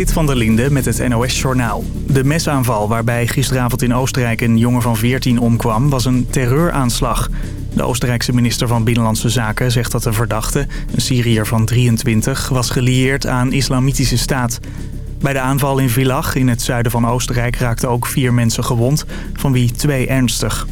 Zit van der Linde met het NOS-journaal. De mesaanval waarbij gisteravond in Oostenrijk een jongen van 14 omkwam... was een terreuraanslag. De Oostenrijkse minister van Binnenlandse Zaken zegt dat de verdachte... een Syriër van 23, was gelieerd aan islamitische staat. Bij de aanval in Villach in het zuiden van Oostenrijk raakten ook vier mensen gewond... van wie twee ernstig.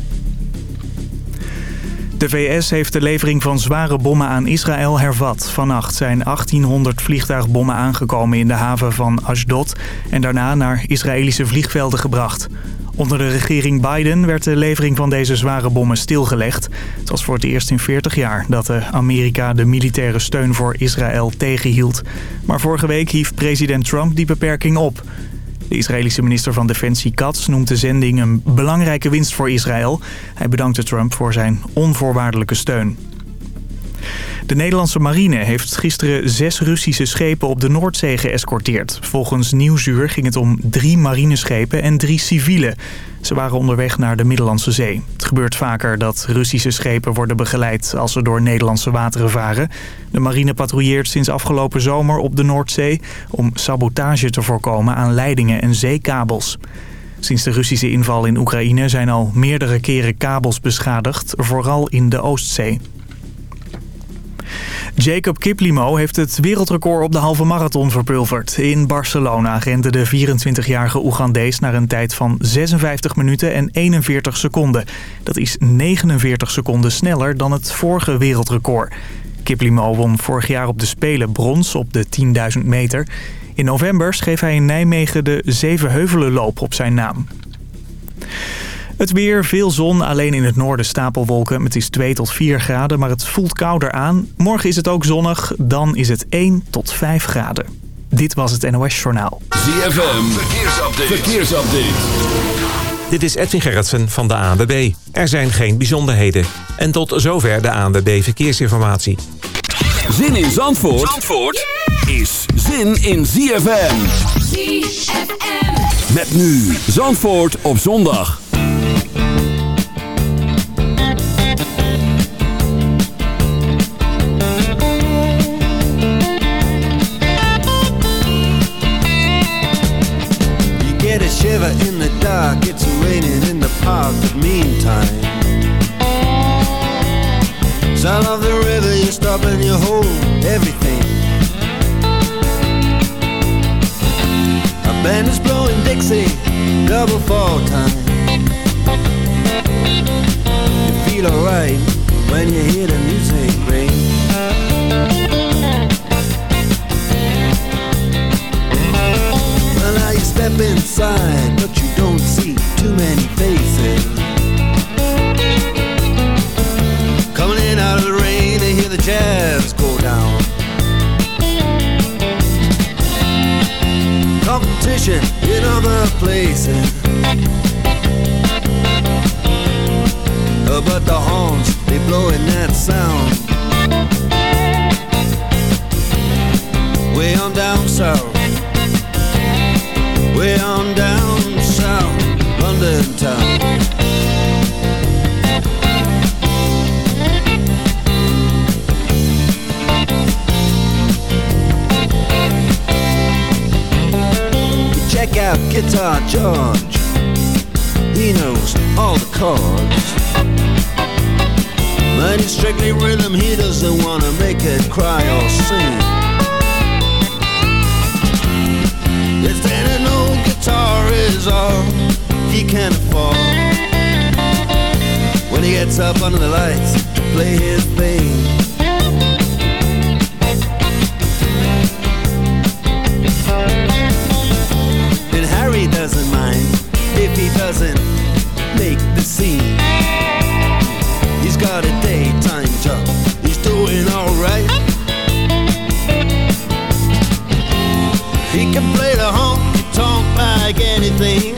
De VS heeft de levering van zware bommen aan Israël hervat. Vannacht zijn 1800 vliegtuigbommen aangekomen in de haven van Ashdod... en daarna naar Israëlische vliegvelden gebracht. Onder de regering Biden werd de levering van deze zware bommen stilgelegd. Het was voor het eerst in 40 jaar dat Amerika de militaire steun voor Israël tegenhield. Maar vorige week hief president Trump die beperking op... De Israëlische minister van Defensie Katz noemt de zending een belangrijke winst voor Israël. Hij bedankte Trump voor zijn onvoorwaardelijke steun. De Nederlandse marine heeft gisteren zes Russische schepen op de Noordzee geëscorteerd. Volgens Nieuwsuur ging het om drie marineschepen en drie civiele. Ze waren onderweg naar de Middellandse Zee. Het gebeurt vaker dat Russische schepen worden begeleid als ze door Nederlandse wateren varen. De marine patrouilleert sinds afgelopen zomer op de Noordzee... om sabotage te voorkomen aan leidingen en zeekabels. Sinds de Russische inval in Oekraïne zijn al meerdere keren kabels beschadigd, vooral in de Oostzee. Jacob Kiplimo heeft het wereldrecord op de halve marathon verpulverd. In Barcelona rende de 24-jarige Oegandees naar een tijd van 56 minuten en 41 seconden. Dat is 49 seconden sneller dan het vorige wereldrecord. Kiplimo won vorig jaar op de Spelen brons op de 10.000 meter. In november schreef hij in Nijmegen de Zevenheuvelenloop op zijn naam. Het weer, veel zon, alleen in het noorden stapelwolken. Het is 2 tot 4 graden, maar het voelt kouder aan. Morgen is het ook zonnig, dan is het 1 tot 5 graden. Dit was het NOS Journaal. ZFM, verkeersupdate. verkeersupdate. Dit is Edwin Gerritsen van de ANWB. Er zijn geen bijzonderheden. En tot zover de ANWB Verkeersinformatie. Zin in Zandvoort, Zandvoort is zin in ZFM. ZFM. Met nu Zandvoort op zondag. Dark, it's raining in the park, but meantime. Sound of the river, you stop and you hold everything. A band is blowing Dixie, double fall time. You feel alright when you hear the music ring. Step inside, but you don't too many faces. Coming in out of the rain to hear the jazz go down. Competition in other places. Uh, but the horns, they blowing that sound. Way on down south way on down Town. check out Guitar George. He knows all the chords. But he's strictly rhythm, he doesn't wanna make it cry or sing. If an old guitar is all he can afford. When he gets up under the lights to play his thing And Harry doesn't mind if he doesn't make the scene. He's got a daytime job, he's doing alright He can play the honky tonk like anything.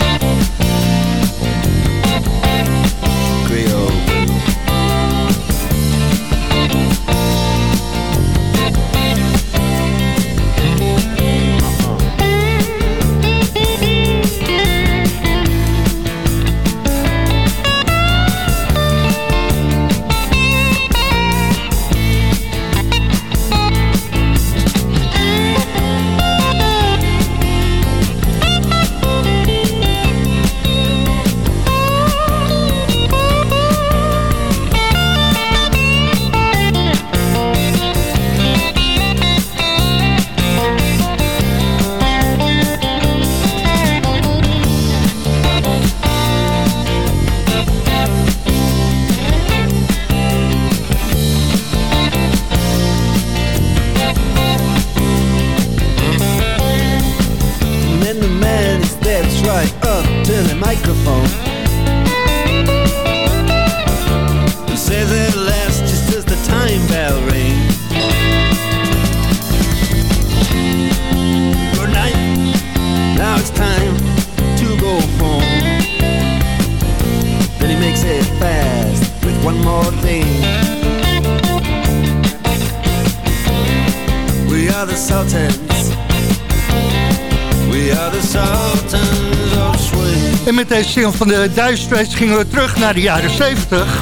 Van de Straits gingen we terug naar de jaren 70.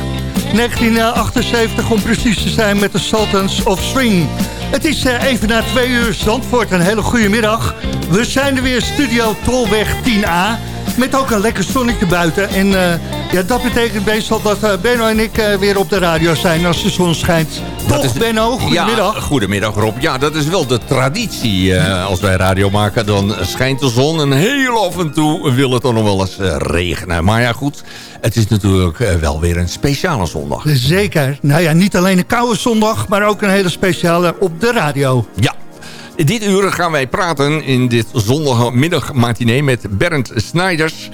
1978 om precies te zijn met de Sultans of Swing. Het is eh, even na twee uur Zandvoort. Een hele goede middag. We zijn er weer, Studio Tolweg 10A. Met ook een lekker zonnetje buiten. En eh, ja, dat betekent meestal dat eh, Benno en ik weer op de radio zijn als de zon schijnt. Toch, is- Benno? Goedemiddag. Ja, goedemiddag Rob. Ja, dat is wel de traditie. eh, als wij radio maken, dan schijnt de zon. En heel af en toe wil het dan nog wel eens eh, regenen. Maar ja, goed. Het is natuurlijk eh, wel weer een speciale zondag. Zeker. Nou ja, niet alleen een koude zondag, maar ook een hele speciale op de radio. Ja. Dit uur gaan wij praten in dit zondagmiddag matinee met Bernd Snijders.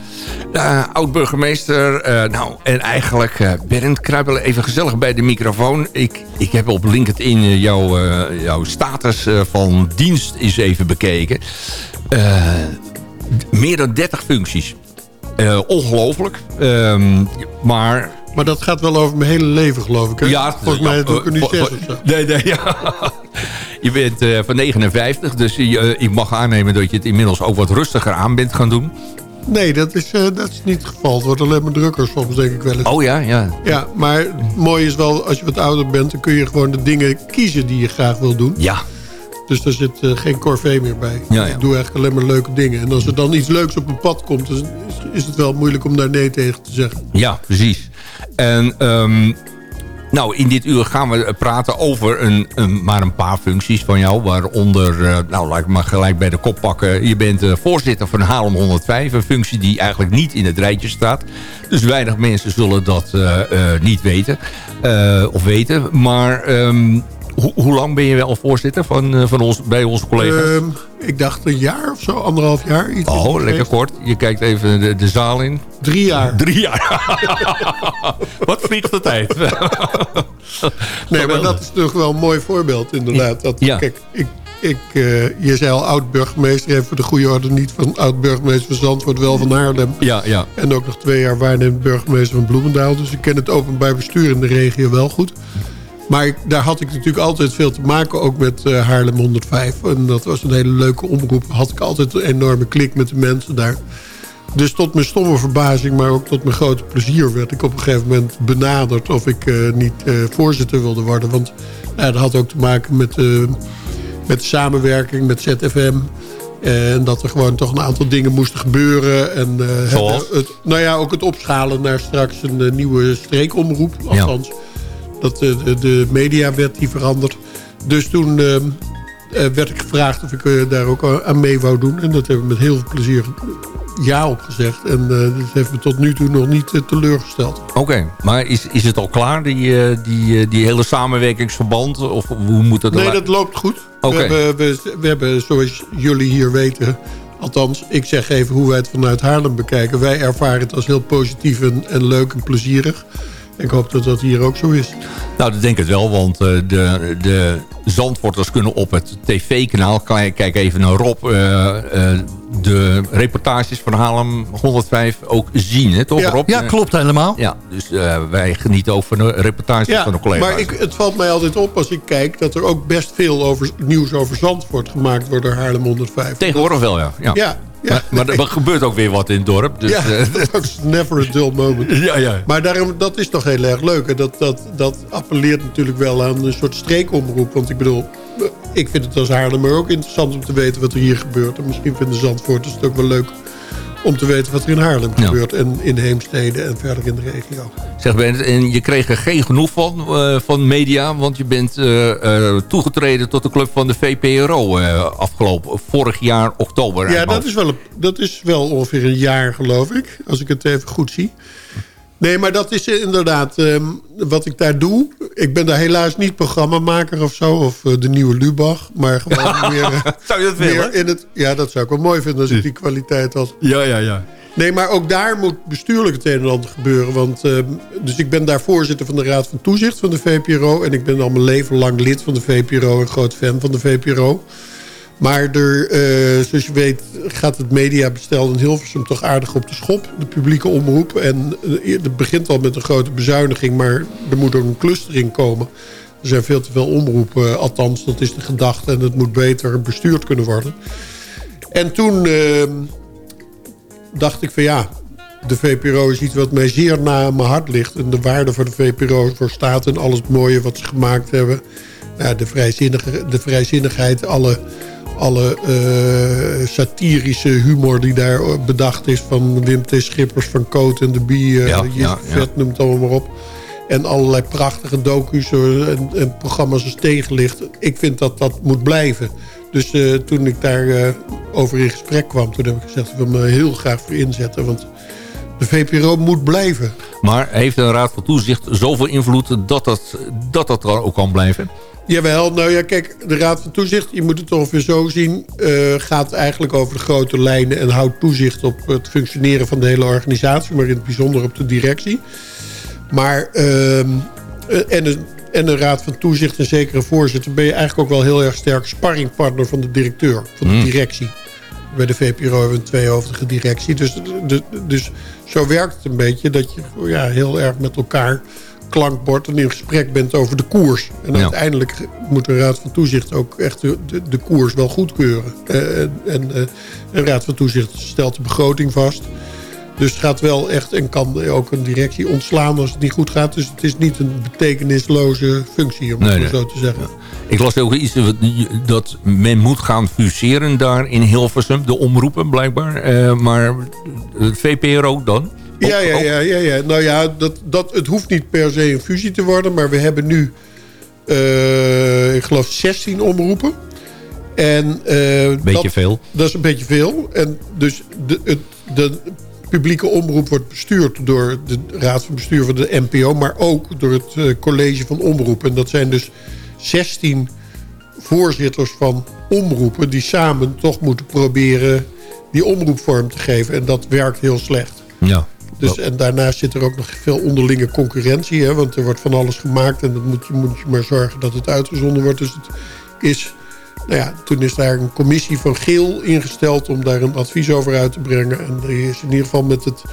eh, Oud-burgemeester. eh, nou, en eigenlijk, eh, Bernd, kruip wel even gezellig bij de microfoon. Ik, ik heb op LinkedIn jouw, jouw status van dienst eens even bekeken. Meer dan 30 functies. Ongelooflijk. Ehm, maar Maar dat gaat wel over mijn hele leven, geloof ik. Hè? ja, Volgens mij doe ik er nu eh, zes zo. Nee, nee, ja. Je bent eh, van 59, dus je, eh, ik mag aannemen dat je het inmiddels ook wat rustiger aan bent gaan doen. Nee, dat is, eh, dat is niet het geval. Het wordt alleen maar drukker soms, denk ik wel eens. Oh ja, ja. Ja, maar het mooie is wel, als je wat ouder bent... dan kun je gewoon de dingen kiezen die je graag wil doen. Ja, Dus daar zit eh, geen corvée meer bij. Ja, ja. Ik doe eigenlijk alleen maar leuke dingen. En als er dan iets leuks op een pad komt... is, is het wel moeilijk om daar nee tegen te zeggen. ja, precies. En ehm, nou, in dit uur gaan we praten over een, een, maar een paar functies van jou. Waaronder, eh, nou laat ik maar gelijk bij de kop pakken. Je bent eh, voorzitter van Haarlem 105. Een functie die eigenlijk niet in het rijtje staat. Dus weinig mensen zullen dat niet weten. Of weten. Maar ehm, hoe- hoe lang ben je wel voorzitter van, eh, van ons, bij onze collega's? Ehm, ik dacht een jaar of zo, anderhalf jaar. Iets oh, lekker kort. Je kijkt even de, de zaal in. Drie jaar. Drie jaar. Wat vliegt de tijd. Nee, maar dat is toch wel een mooi voorbeeld inderdaad. Dat, Ja. Kijk, ik, ik, eh, je zei al oud-burgemeester. Even voor de goede orde niet van oud-burgemeester van Zandvoort, wel van Haarlem. Ja, ja. En ook nog twee jaar waarnemend burgemeester van Bloemendaal. Dus ik ken het openbaar bestuur in de regio wel goed. Maar ik, daar had ik natuurlijk altijd veel te maken, ook met eh, Haarlem 105. En dat was een hele leuke omroep. Had ik altijd een enorme klik met de mensen daar. Dus tot mijn stomme verbazing, maar ook tot mijn grote plezier... werd ik op een gegeven moment benaderd of ik eh, niet eh, voorzitter wilde worden. Want dat had ook te maken met, met de samenwerking met ZFM... En dat er gewoon toch een aantal dingen moesten gebeuren. En? Het, nou ja, ook het opschalen naar straks een nieuwe streekomroep. Althans, dat, eh, de, de mediawet die verandert. Dus toen eh, eh, werd ik gevraagd of ik eh, daar ook aan mee wou doen. En dat hebben we met heel veel plezier ja op gezegd. En uh, dat heeft me tot nu toe nog niet teleurgesteld. Oké, maar is, is het al klaar, die, die, die hele samenwerkingsverband? Of hoe moet dat Nee, dat loopt goed. We, hebben, we, we hebben, zoals jullie hier weten... Althans, ik zeg even hoe wij het vanuit Haarlem bekijken. Wij ervaren het als heel positief en, en leuk en plezierig. Ik hoop dat dat hier ook zo is. Nou, dat denk ik het wel, want uh, de, de Zandvoorters kunnen op het tv-kanaal... kijk even naar Rob, uh, uh, de reportages van Haarlem 105 ook zien, hè, toch ja, Rob? Ja, klopt helemaal. Ja, dus wij genieten ook van de reportages ja, van de collega's. maar ik, het valt mij altijd op als ik kijk... dat er ook best veel over, nieuws over Zandvoort gemaakt wordt door Haarlem 105. Tegenwoordig wel, ja. ja. ja ja, maar, maar, er gebeurt ook weer wat in het dorp. Dus, ja, dat is never a dull moment. Ja, ja. Maar daarom, dat is toch heel erg leuk. Dat, dat, dat appelleert natuurlijk wel aan een soort streekomroep. Want ik bedoel, ik vind het als Haarlemmer ook interessant om te weten wat er hier gebeurt. En misschien vinden Zandvoorters het ook wel leuk om te weten wat er in Haarlem ja. gebeurt. En in Heemstede en verder in de regio. Zeg Ben, en je kreeg er geen genoeg van, uh, van media. Want je bent uh, uh, toegetreden tot de club van de VPRO afgelopen vorig jaar oktober. Ja, dat is, wel, dat is wel ongeveer een jaar geloof ik. Als ik het even goed zie. Nee, maar dat is inderdaad um, wat ik daar doe. Ik ben daar helaas niet programmamaker of zo. Of uh, de nieuwe Lubach. Maar gewoon meer... Uh, zou je dat willen? In het, ja, dat zou ik wel mooi vinden als ik die kwaliteit had. Ja, ja, ja. Nee, maar ook daar moet bestuurlijk het een en ander gebeuren. Want, uh, dus ik ben daar voorzitter van de Raad van Toezicht van de VPRO. En ik ben al mijn leven lang lid van de VPRO. En groot fan van de VPRO. Maar er, uh, zoals je weet gaat het mediabestel in Hilversum toch aardig op de schop. De publieke omroep. En uh, het begint al met een grote bezuiniging. Maar er moet ook een clustering komen. Er zijn veel te veel omroepen. Althans, dat is de gedachte. En het moet beter bestuurd kunnen worden. En toen dacht ik van ja... De VPRO is iets wat mij zeer na mijn hart ligt. En de waarde voor de VPRO voor staat en alles mooie wat ze gemaakt hebben. De, vrijzinnige, de vrijzinnigheid, alle alle uh, satirische humor die daar bedacht is... van Wim T. Schippers, van Coat en de Bie, uh, ja, ja, vet, ja. noem het allemaal maar op. En allerlei prachtige docu's en, en, programma's als tegenlicht. Ik vind dat dat moet blijven. Dus uh, toen ik daar over in gesprek kwam... toen heb ik gezegd, ik wil me heel graag voor inzetten. Want de VPRO moet blijven. Maar heeft een Raad van Toezicht zoveel invloed... dat dat, dat, dat er ook kan blijven? Jawel, nou ja, kijk, de Raad van Toezicht, je moet het ongeveer zo zien... Uh, gaat eigenlijk over de grote lijnen en houdt toezicht op het functioneren van de hele organisatie... maar in het bijzonder op de directie. Maar, uh, en, een, en een Raad van Toezicht en zekere voorzitter... ben je eigenlijk ook wel heel erg sterk sparringpartner van de directeur, van de mm. directie. Bij de VPRO hebben we een tweehoofdige directie. Dus, de, dus zo werkt het een beetje dat je ja, heel erg met elkaar klankbord en in gesprek bent over de koers. En ja. uiteindelijk moet de Raad van Toezicht ook echt de, de, de koers wel goedkeuren. Uh, en uh, een Raad van Toezicht stelt de begroting vast. Dus het gaat wel echt en kan ook een directie ontslaan als het niet goed gaat. Dus het is niet een betekenisloze functie, om het nee. zo te zeggen. Ja. Ik las ook iets dat men moet gaan fuseren daar in Hilversum. De omroepen blijkbaar. Uh, maar het VPRO dan? Ja, ja, ja, ja, ja. Nou ja, dat, dat, het hoeft niet per se een fusie te worden. Maar we hebben nu, uh, ik geloof, 16 omroepen. En, uh, beetje dat, veel. Dat is een beetje veel. En dus de, het, de publieke omroep wordt bestuurd door de raad van bestuur van de NPO... maar ook door het uh, college van omroepen. En dat zijn dus 16 voorzitters van omroepen... die samen toch moeten proberen die omroep vorm te geven. En dat werkt heel slecht. Ja. Dus, en daarnaast zit er ook nog veel onderlinge concurrentie. Hè, want er wordt van alles gemaakt. En dan moet je, moet je maar zorgen dat het uitgezonden wordt. Dus het is... Nou ja, toen is daar een commissie van Geel ingesteld... om daar een advies over uit te brengen. En die is in ieder geval met het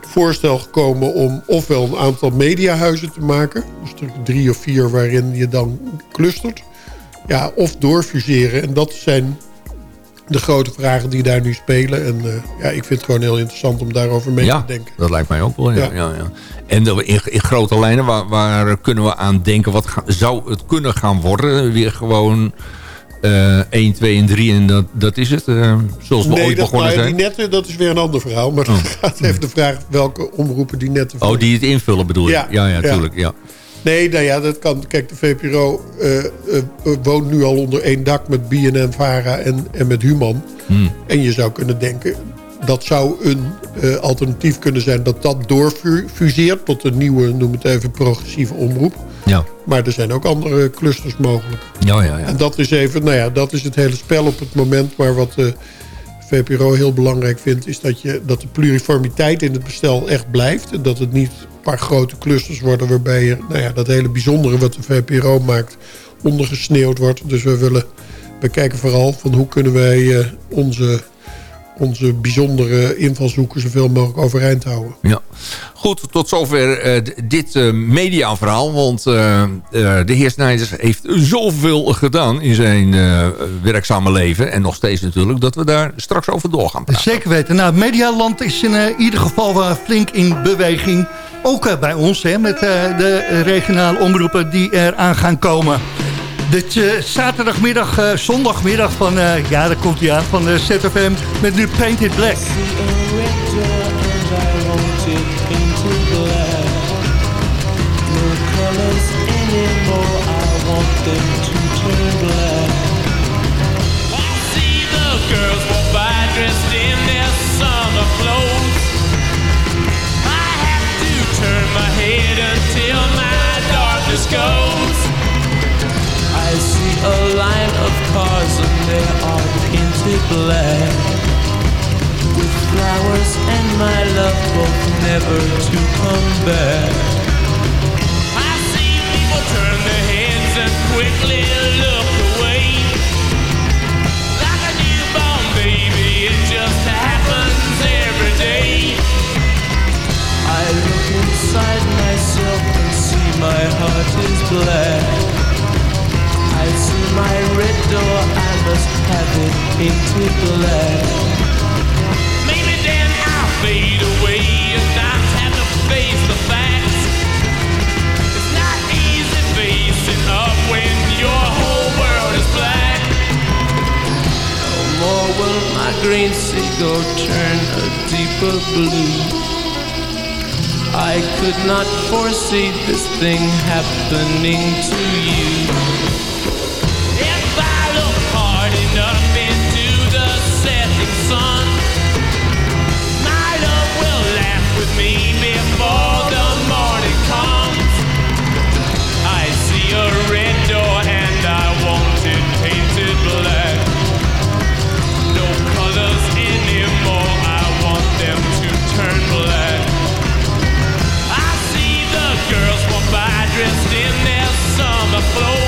voorstel gekomen... om ofwel een aantal mediahuizen te maken. Dus drie of vier waarin je dan clustert. Ja, of doorfuseren. En dat zijn de grote vragen die daar nu spelen. En uh, ja, ik vind het gewoon heel interessant om daarover mee ja, te denken. dat lijkt mij ook wel. Ja, ja. ja. En in, in, grote lijnen, waar, waar, kunnen we aan denken? Wat ga, zou het kunnen gaan worden? Weer gewoon uh, 1, 2 en 3 en dat, dat is het? Uh, zoals we nee, ooit dat, begonnen zijn? die netten, dat is weer een ander verhaal. Maar oh. dan gaat even de vraag welke omroepen die netten Oh, die het invullen bedoel je? Ja, ja, ja, tuurlijk. Ja. Nee, nou ja, dat kan. Kijk, de VPRO eh, eh, woont nu al onder één dak met BNN, VARA en, en met Human. En je zou kunnen denken, dat zou een eh, alternatief kunnen zijn... dat dat doorfuseert tot een nieuwe, noem het even, progressieve omroep. Ja. Maar er zijn ook andere clusters mogelijk. Ja, ja, ja. En dat is even, nou ja, dat is het hele spel op het moment. Maar wat de VPRO heel belangrijk vindt... is dat, je, dat de pluriformiteit in het bestel echt blijft. En dat het niet paar grote clusters worden... waarbij je, nou ja, dat hele bijzondere wat de VPRO maakt... ondergesneeuwd wordt. Dus we willen... We kijken vooral van hoe kunnen wij eh, onze, onze bijzondere invalshoeken... zoveel mogelijk overeind houden. Ja. Goed, tot zover eh, dit eh, mediaverhaal. Want eh, eh, de heer Snijders heeft zoveel gedaan in zijn eh, werkzame leven. En nog steeds natuurlijk, dat we daar straks over door gaan praten. Zeker weten. Nou, Medialand is in ieder geval flink in beweging. Ook eh, bij ons, hè, met eh, de regionale omroepen die eraan gaan komen. Dit zaterdagmiddag, eh, zondagmiddag van, eh, ja, daar komt hij aan, van de ZFM met nu Painted Black. Goes. I see a line of cars and they are painted black. With flowers and my love both never to come back. I see people turn their heads and quickly look away. Like a newborn baby, it just happens every day. I look inside see my heart is black. I see my red door, I must have it painted black. Maybe then I'll fade away and not have to face the facts. It's not easy facing up when your whole world is black. No more will my green seagull turn a deeper blue. I could not foresee this thing happening to you. If I look hard enough into the setting sun, my love will laugh with me before the morning comes. I see a red flow.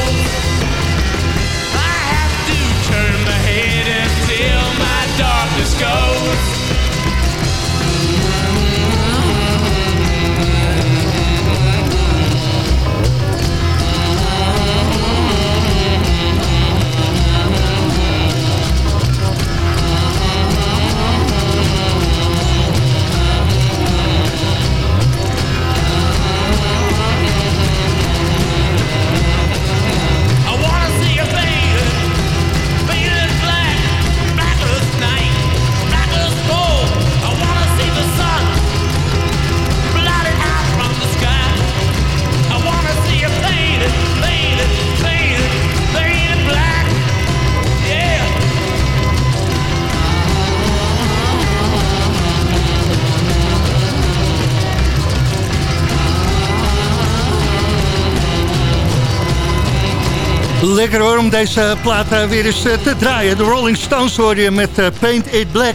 Lekker hoor om deze plaat eh, weer eens eh, te draaien. De Rolling Stones hoor je met eh, Paint It Black.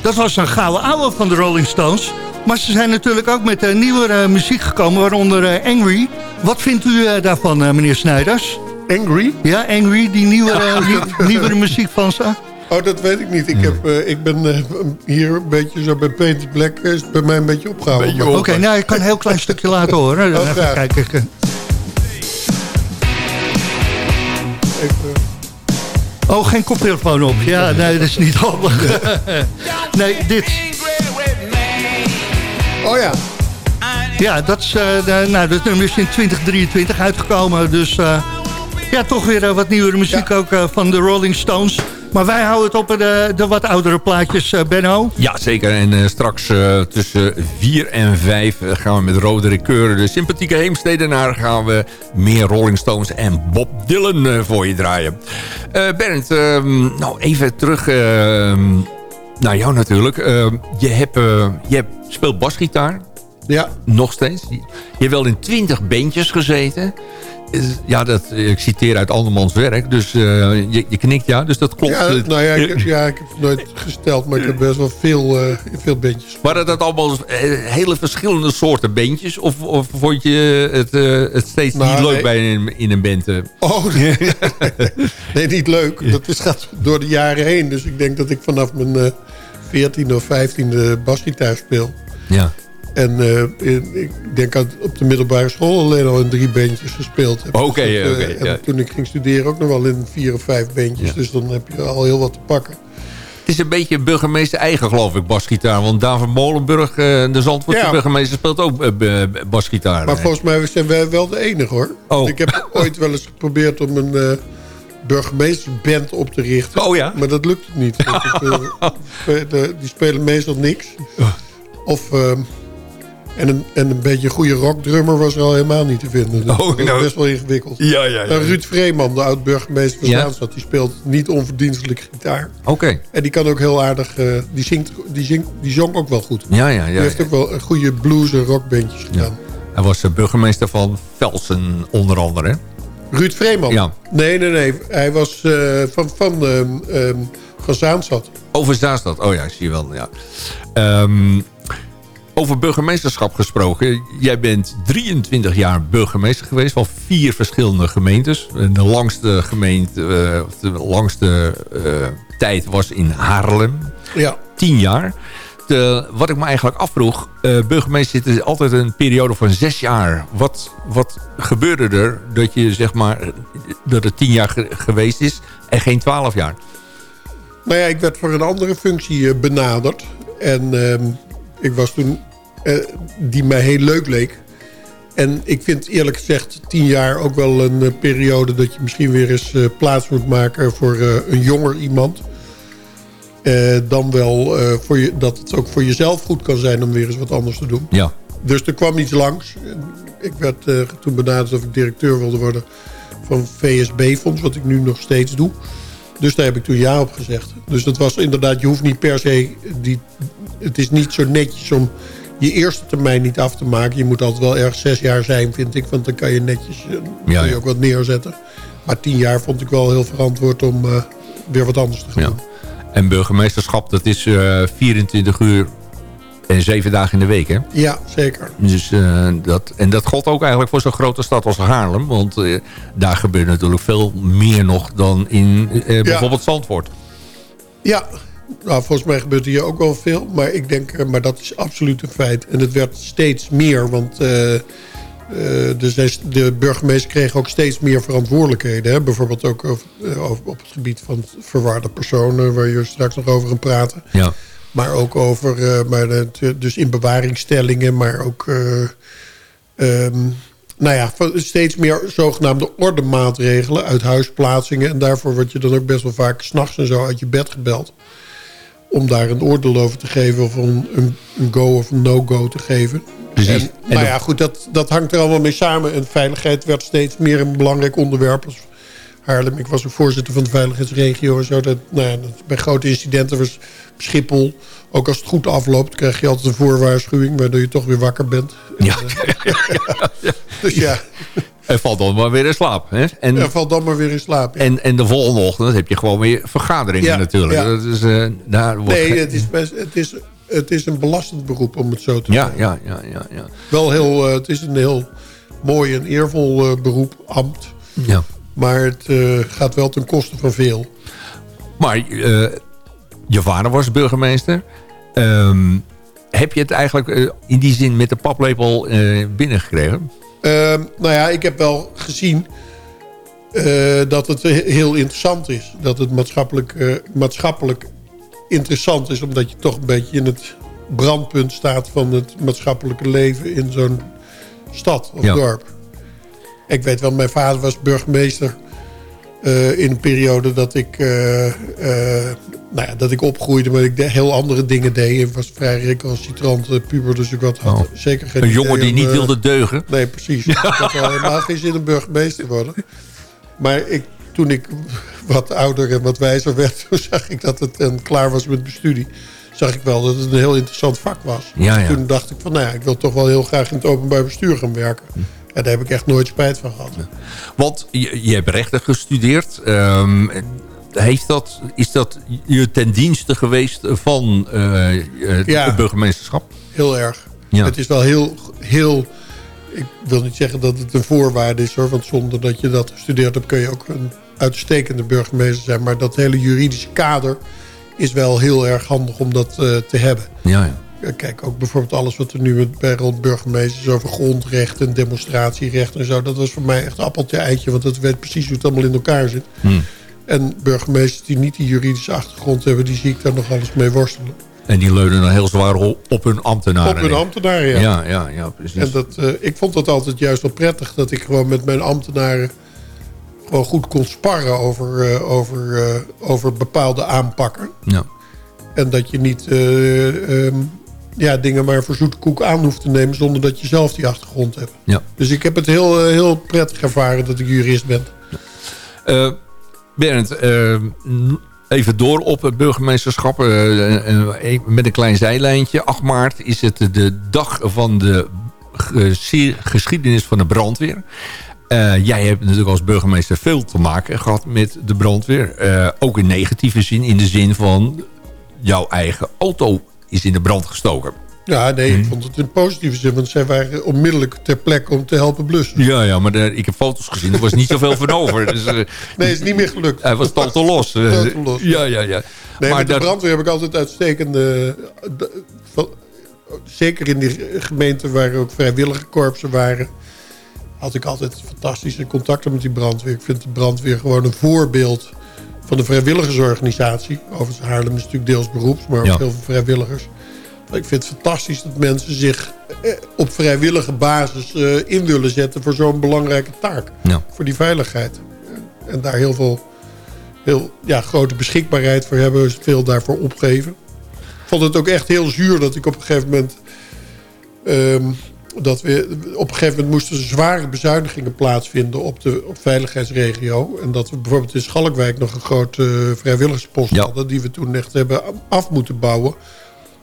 Dat was een gouden oude van de Rolling Stones. Maar ze zijn natuurlijk ook met nieuwe eh, muziek gekomen, waaronder Angry. Wat vindt u daarvan, meneer Snijders? Angry? Ja, Angry, die nieuwe, nie- nieuwere muziek van ze. Oh, dat weet ik niet. Ik, heb, ik ben hier een beetje zo bij Painted Black... is bij mij een beetje opgehouden. Oké, nou, ik kan een heel klein stukje laten horen. Dan Oh, even graag. kijken. Oh, geen koptelefoon op. Ja, nee, dat is niet handig. nee, dit. Oh ja. Ja, dat is, de, nou, dat nummer is in 2023 uitgekomen. Dus eh, ja, toch weer eh, wat nieuwere muziek ook van de Rolling Stones. Maar wij houden het op de, de wat oudere plaatjes, eh, Benno. Ja, zeker. En eh, straks eh, tussen 4 en 5 gaan we met Roderick Keuren, de sympathieke Heemstedenaar, gaan we meer Rolling Stones en Bob Dylan eh, voor je draaien. Eh Bernd, ehm, nou even terug ehm, naar jou natuurlijk. Ehm, je, hebt, eh, je hebt, speelt basgitaar, Ja, nog steeds. Je hebt wel in 20 bandjes gezeten. Eh, Ja, dat, ik citeer uit andermans werk, dus eh, je, je knikt ja, dus dat klopt. ja, nou ja, ik, ja, ik heb het nooit gesteld, maar ik heb best wel veel, eh, veel bandjes. Waren dat allemaal eh, hele verschillende soorten bandjes? Of, of vond je het, eh, het steeds Nou, niet leuk nee. bij een, in een band? eh? Oh, nee, nee, niet leuk. Dat is, gaat door de jaren heen. Dus ik denk dat ik vanaf mijn eh 14e of 15e basgitaar speel. Ja. En eh, in- ik denk dat op de middelbare school alleen al in drie bandjes gespeeld heb. Oké, Dus eh, oké, ja. toen ik ging studeren ook nog wel in vier of vijf bandjes. Ja. Dus dan heb je al heel wat te pakken. Het is een beetje burgemeester eigen, geloof ik, basgitaar. Want David Molenburg, eh, de Zandvoortse Ja. burgemeester, speelt ook basgitaar. Maar volgens mij zijn wij wel de enige hoor. Oh. Ik heb ooit wel eens geprobeerd om een eh burgemeestersband op te richten. Oh ja? Maar dat lukt niet. Het, die spelen meestal niks. Of... ehm, en een, en een beetje een goede rockdrummer was er al helemaal niet te vinden. Dat Oh, was nou. best wel ingewikkeld. Ja, ja, ja. Ruud Vreeman, de oud-burgemeester van Ja. Zaanstad... die speelt niet onverdienstelijk gitaar. Oké. En die kan ook heel aardig... eh, die, zingt, die, zingt, die zong ook wel goed. Ja, ja, Die ja. heeft ook wel een goede blues- en rockbandjes gedaan. Hij was eh, burgemeester van Velsen, onder andere. hè? Ruud Vreeman? Ja. Nee, nee, nee. Hij was eh, van, van, ehm, ehm, van Zaanstad. Over Zaanstad. Oh ja, ik zie je wel. Ja. Ehm, over burgemeesterschap gesproken. Jij bent 23 jaar burgemeester geweest van vier verschillende gemeentes. En De langste gemeente, eh, of de langste eh, tijd was in Haarlem. Ja. 10 jaar. De, wat ik me eigenlijk afvroeg, eh burgemeester zit altijd een periode van zes jaar. Wat, wat gebeurde er dat je zeg maar dat het tien jaar ge- geweest is en geen twaalf jaar? Nou ja, ik werd voor een andere functie benaderd. En ehm, ik was toen... eh, die mij heel leuk leek. En ik vind eerlijk gezegd tien jaar ook wel een eh, periode... dat je misschien weer eens eh, plaats moet maken voor een jonger iemand. Dan wel voor je, dat het ook voor jezelf goed kan zijn om weer eens wat anders te doen. Ja. Dus er kwam iets langs. Ik werd toen benaderd of ik directeur wilde worden van VSB-fonds, wat ik nu nog steeds doe. Dus daar heb ik toen ja op gezegd. Dus dat was inderdaad, je hoeft niet per se... Die, het is niet zo netjes om je eerste termijn niet af te maken. Je moet altijd wel erg zes jaar zijn, vind ik. Want dan kan je netjes eh, kun je ja. ook wat neerzetten. Maar tien jaar vond ik wel heel verantwoord om eh, weer wat anders te gaan Ja. doen. En burgemeesterschap, dat is eh 24 uur en zeven dagen in de week, hè? Ja, zeker. Dus, eh, dat, en dat gold ook eigenlijk voor zo'n grote stad als Haarlem. Want eh, daar gebeurt natuurlijk veel meer nog dan in eh, bijvoorbeeld Zandvoort. Ja, nou, volgens mij gebeurt hier ook wel veel. Maar ik denk, eh, maar dat is absoluut een feit. En het werd steeds meer, want eh, eh, de, burgemeester kreeg ook steeds meer verantwoordelijkheden. Hè? Bijvoorbeeld ook over, eh, over- op het gebied van verwaarde personen, waar je straks nog over gaan praten. Ja. Maar ook over, eh, maar dus in bewaringstellingen, maar ook... eh, ehm, nou ja, steeds meer zogenaamde ordemaatregelen uit huisplaatsingen. En daarvoor word je dan ook best wel vaak s'nachts en zo uit je bed gebeld. Om daar een oordeel over te geven of een, een, een go of een no-go te geven. Precies. En, nou ja, goed, dat, dat hangt er allemaal mee samen. En veiligheid werd steeds meer een belangrijk onderwerp. Als Haarlem, ik was ook voorzitter van de veiligheidsregio. En zo, dat, nou ja, dat, bij grote incidenten was Schiphol... ook als het goed afloopt, krijg je altijd een voorwaarschuwing... waardoor je toch weer wakker bent. Ja. Dus ja, En valt dan maar weer in slaap. Hè? En, ja, val dan maar weer in slaap. ja. en, en de volgende ochtend heb je gewoon weer vergaderingen Ja, natuurlijk. Dat is, eh, daar wordt Nee, het is, best, het, is, het is een belastend beroep om het zo te ja, ja, ja, ja, ja. Wel heel, eh, het is een heel mooi en eervol eh, beroep, ambt. ja. Maar het eh, gaat wel ten koste van veel. Maar eh, je vader was burgemeester. Ehm, heb je het eigenlijk eh, in die zin met de paplepel binnengekregen? Ehm, nou ja, ik heb wel gezien dat het he- heel interessant is. Dat het maatschappelijk, maatschappelijk interessant is... omdat je toch een beetje in het brandpunt staat... van het maatschappelijke leven in zo'n stad of Ja. dorp. Ik weet wel, mijn vader was burgemeester Eh, in een periode dat ik, eh, eh, nou ja, dat ik opgroeide, maar ik de- heel andere dingen deed. Ik was vrij recalcitrant puber, dus ik had, had Oh. zeker geen Een jongen die om, niet wilde deugen. Nee, precies. Ik had al helemaal geen zin om burgemeester te worden. Maar ik, toen ik wat ouder en wat wijzer werd... toen zag ik dat het en klaar was met mijn studie... zag ik wel dat het een heel interessant vak was. Ja, ja. Toen dacht ik van, nou ja, ik wil toch wel heel graag in het openbaar bestuur gaan werken. En daar heb ik echt nooit spijt van gehad. Want je, je hebt rechten gestudeerd. Ehm, heeft dat, is dat je ten dienste geweest van Ja. het burgemeesterschap? Heel erg. Ja. Het is wel heel, heel... Ik wil niet zeggen dat het een voorwaarde is, hoor. Want zonder dat je dat gestudeerd hebt... kun je ook een uitstekende burgemeester zijn. Maar dat hele juridische kader is wel heel erg handig om dat eh, te hebben. Ja, ja. Ja, Kijk, ook bijvoorbeeld alles wat er nu met, bij rond burgemeesters... over grondrechten, demonstratierechten en zo... dat was voor mij echt appeltje eitje... want dat weet precies hoe het allemaal in elkaar zit. Hmm. En burgemeesters die niet die juridische achtergrond hebben... die zie ik daar nog alles mee worstelen. En die leunen dan heel zwaar op, hun ambtenaren. Op hun ambtenaren, ja. Ja, ja, ja, precies. En dat, eh, ik vond dat altijd juist wel prettig... dat ik gewoon met mijn ambtenaren... gewoon goed kon sparren over, eh, over, eh, over bepaalde aanpakken. ja. En dat je niet eh, ehm, ja, dingen maar voor zoete koek aan hoeft te nemen... zonder dat je zelf die achtergrond hebt. Ja. Dus ik heb het heel, eh, heel prettig ervaren dat ik jurist ben. Eh, Bernd, eh, even door op het burgemeesterschap. met een klein zijlijntje. 8 maart is het de dag van de ge- geschiedenis van de brandweer. Jij hebt natuurlijk als burgemeester veel te maken gehad met de brandweer. Ook in negatieve zin, in de zin van jouw eigen auto is in de brand gestoken. Ja, nee, ik vond het in positieve zin... want zij waren onmiddellijk ter plekke om te helpen blussen. Ja, ja, maar ik heb foto's gezien. Er was niet zoveel van over. Dus, eh, Nee, is niet meer gelukt. hij was totaal los. Totaal los. Ja, ja, ja. Nee, maar met de brandweer heb ik altijd uitstekende... eh, van- zeker in die gemeenten waar ook vrijwillige korpsen waren... had ik altijd fantastische contacten met die brandweer. Ik vind de brandweer gewoon een voorbeeld van de vrijwilligersorganisatie. Overigens Haarlem is natuurlijk deels beroeps, maar ook Ja. heel veel vrijwilligers. Ik vind het fantastisch dat mensen zich eh, op vrijwillige basis eh, in willen zetten... voor zo'n belangrijke taak. Ja. Voor die veiligheid. En daar heel veel heel ja, grote beschikbaarheid voor hebben. Veel daarvoor opgeven. Ik vond het ook echt heel zuur dat ik op een gegeven moment... ehm, dat we op een gegeven moment moesten zware bezuinigingen plaatsvinden op de op veiligheidsregio. En dat we bijvoorbeeld in Schalkwijk nog een grote vrijwilligerspost Ja. hadden. Die we toen echt hebben af moeten bouwen.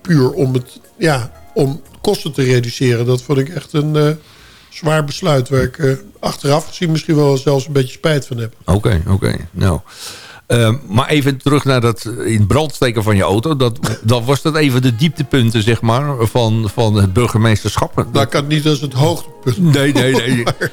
Puur om, het, ja, om kosten te reduceren. Dat vond ik echt een eh, zwaar besluit. Waar ik eh, achteraf gezien misschien wel zelfs een beetje spijt van heb. Oké, oké. Nou. Eh, maar even terug naar dat in brand steken van je auto. Dat, dat was dat even de dieptepunten, zeg maar, van, van het burgemeesterschap. Nou, ik kan niet als het hoogtepunt. Nee, nee, nee. Maar-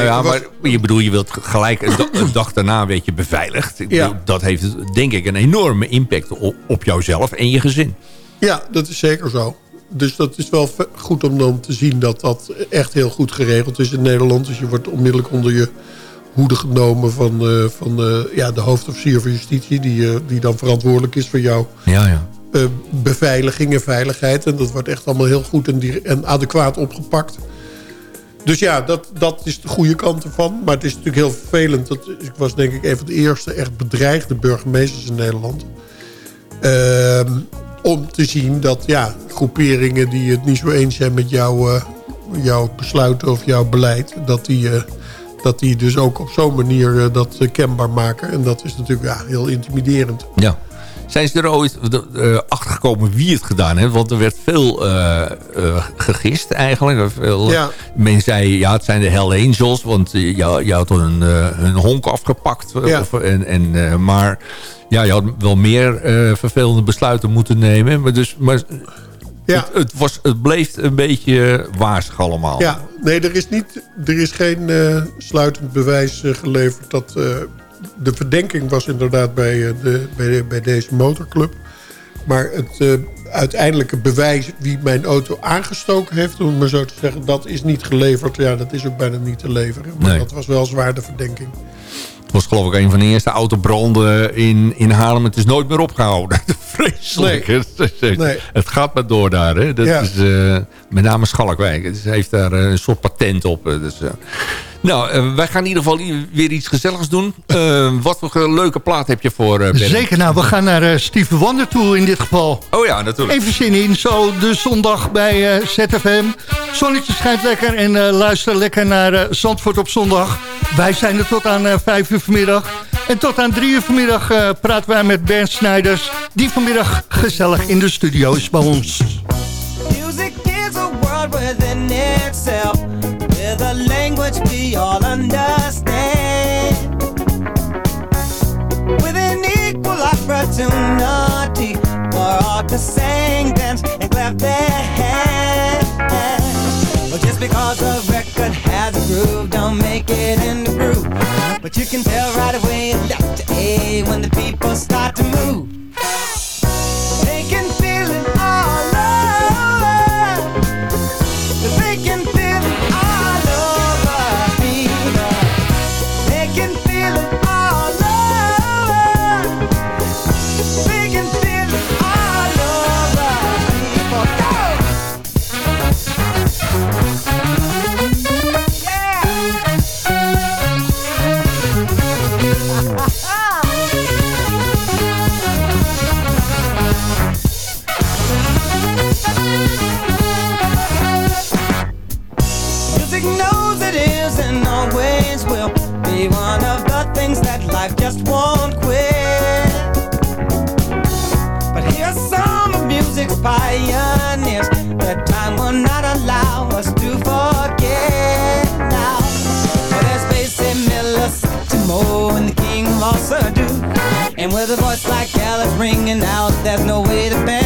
nou ja, was- maar je bedoel, je wilt gelijk een, da- een dag daarna weet je beveiligd. Ik Ja. Dat heeft denk ik een enorme impact op, op jouzelf en je gezin. Ja, dat is zeker zo. Dus dat is wel goed om dan te zien dat dat echt heel goed geregeld is in Nederland. Dus je wordt onmiddellijk onder je hoede genomen van, eh, van eh, ja, de hoofdofficier van justitie... Die, eh, die dan verantwoordelijk is voor jouw Ja, ja. beveiliging en veiligheid. En dat wordt echt allemaal heel goed en, die- en adequaat opgepakt. Dus ja, dat, dat is de goede kant ervan. Maar het is natuurlijk heel vervelend. Dat, ik was denk ik een van de eerste echt bedreigde burgemeesters in Nederland. Ehm, om te zien dat ja, groeperingen die het niet zo eens zijn met jouw, eh, jouw besluiten of jouw beleid... dat die, dat die dus ook op zo'n manier eh, dat eh, kenbaar maken. En dat is natuurlijk ja, heel intimiderend. Ja. Zijn ze er ooit uh, achter gekomen wie het gedaan heeft? Want er werd veel uh, uh, gegist eigenlijk. Veel, Ja. Men zei, ja, het zijn de Hell Angels. Want je, had een, een honk afgepakt. Ja. Of, en, en, maar ja, je had wel meer vervelende besluiten moeten nemen. Maar, dus, maar Ja. het, het, was, het bleef een beetje waarsig allemaal. Ja, nee, er is, niet, er is geen uh, sluitend bewijs uh, geleverd. Dat, uh, de verdenking was inderdaad bij, de, bij, bij, deze motorclub. Maar het uiteindelijke bewijs wie mijn auto aangestoken heeft... om het maar zo te zeggen, dat is niet geleverd. Ja, dat is ook bijna niet te leveren. Maar Nee. dat was wel zwaar de verdenking. Het was geloof ik een van de eerste autobranden in, in Haarlem. Het is nooit meer opgehouden. Vreselijk. Nee. Het, Nee. het gaat maar door daar. Hè? Dat Ja. is, eh, met name Schalkwijk. Het heeft daar eh, een soort patent op. eh, Dus. Nou, wij gaan in ieder geval weer iets gezelligs doen. Wat voor een leuke plaat heb je voor Bernd? Zeker, nou, we gaan naar eh Steven Wonder toe in dit geval. Oh ja, natuurlijk. Even zin in, zo de zondag bij ZFM. Zonnetje schijnt lekker en luister lekker naar Zandvoort op zondag. Wij zijn er tot aan eh 5 uur vanmiddag. En tot aan 3 uur vanmiddag praten wij met Bernd Snijders... die vanmiddag gezellig in de studio is bij ons. Music is a world within itself, with a language we all understand. With an equal opportunity for all to sing, dance, and clap their hands. But just because a record has a groove, don't make it in the groove. But you can tell right away in Dr. A when the people start to move. That time will not allow us to forget now. There's Miller, and the King of. And with a voice like Alice ringing out, there's no way to band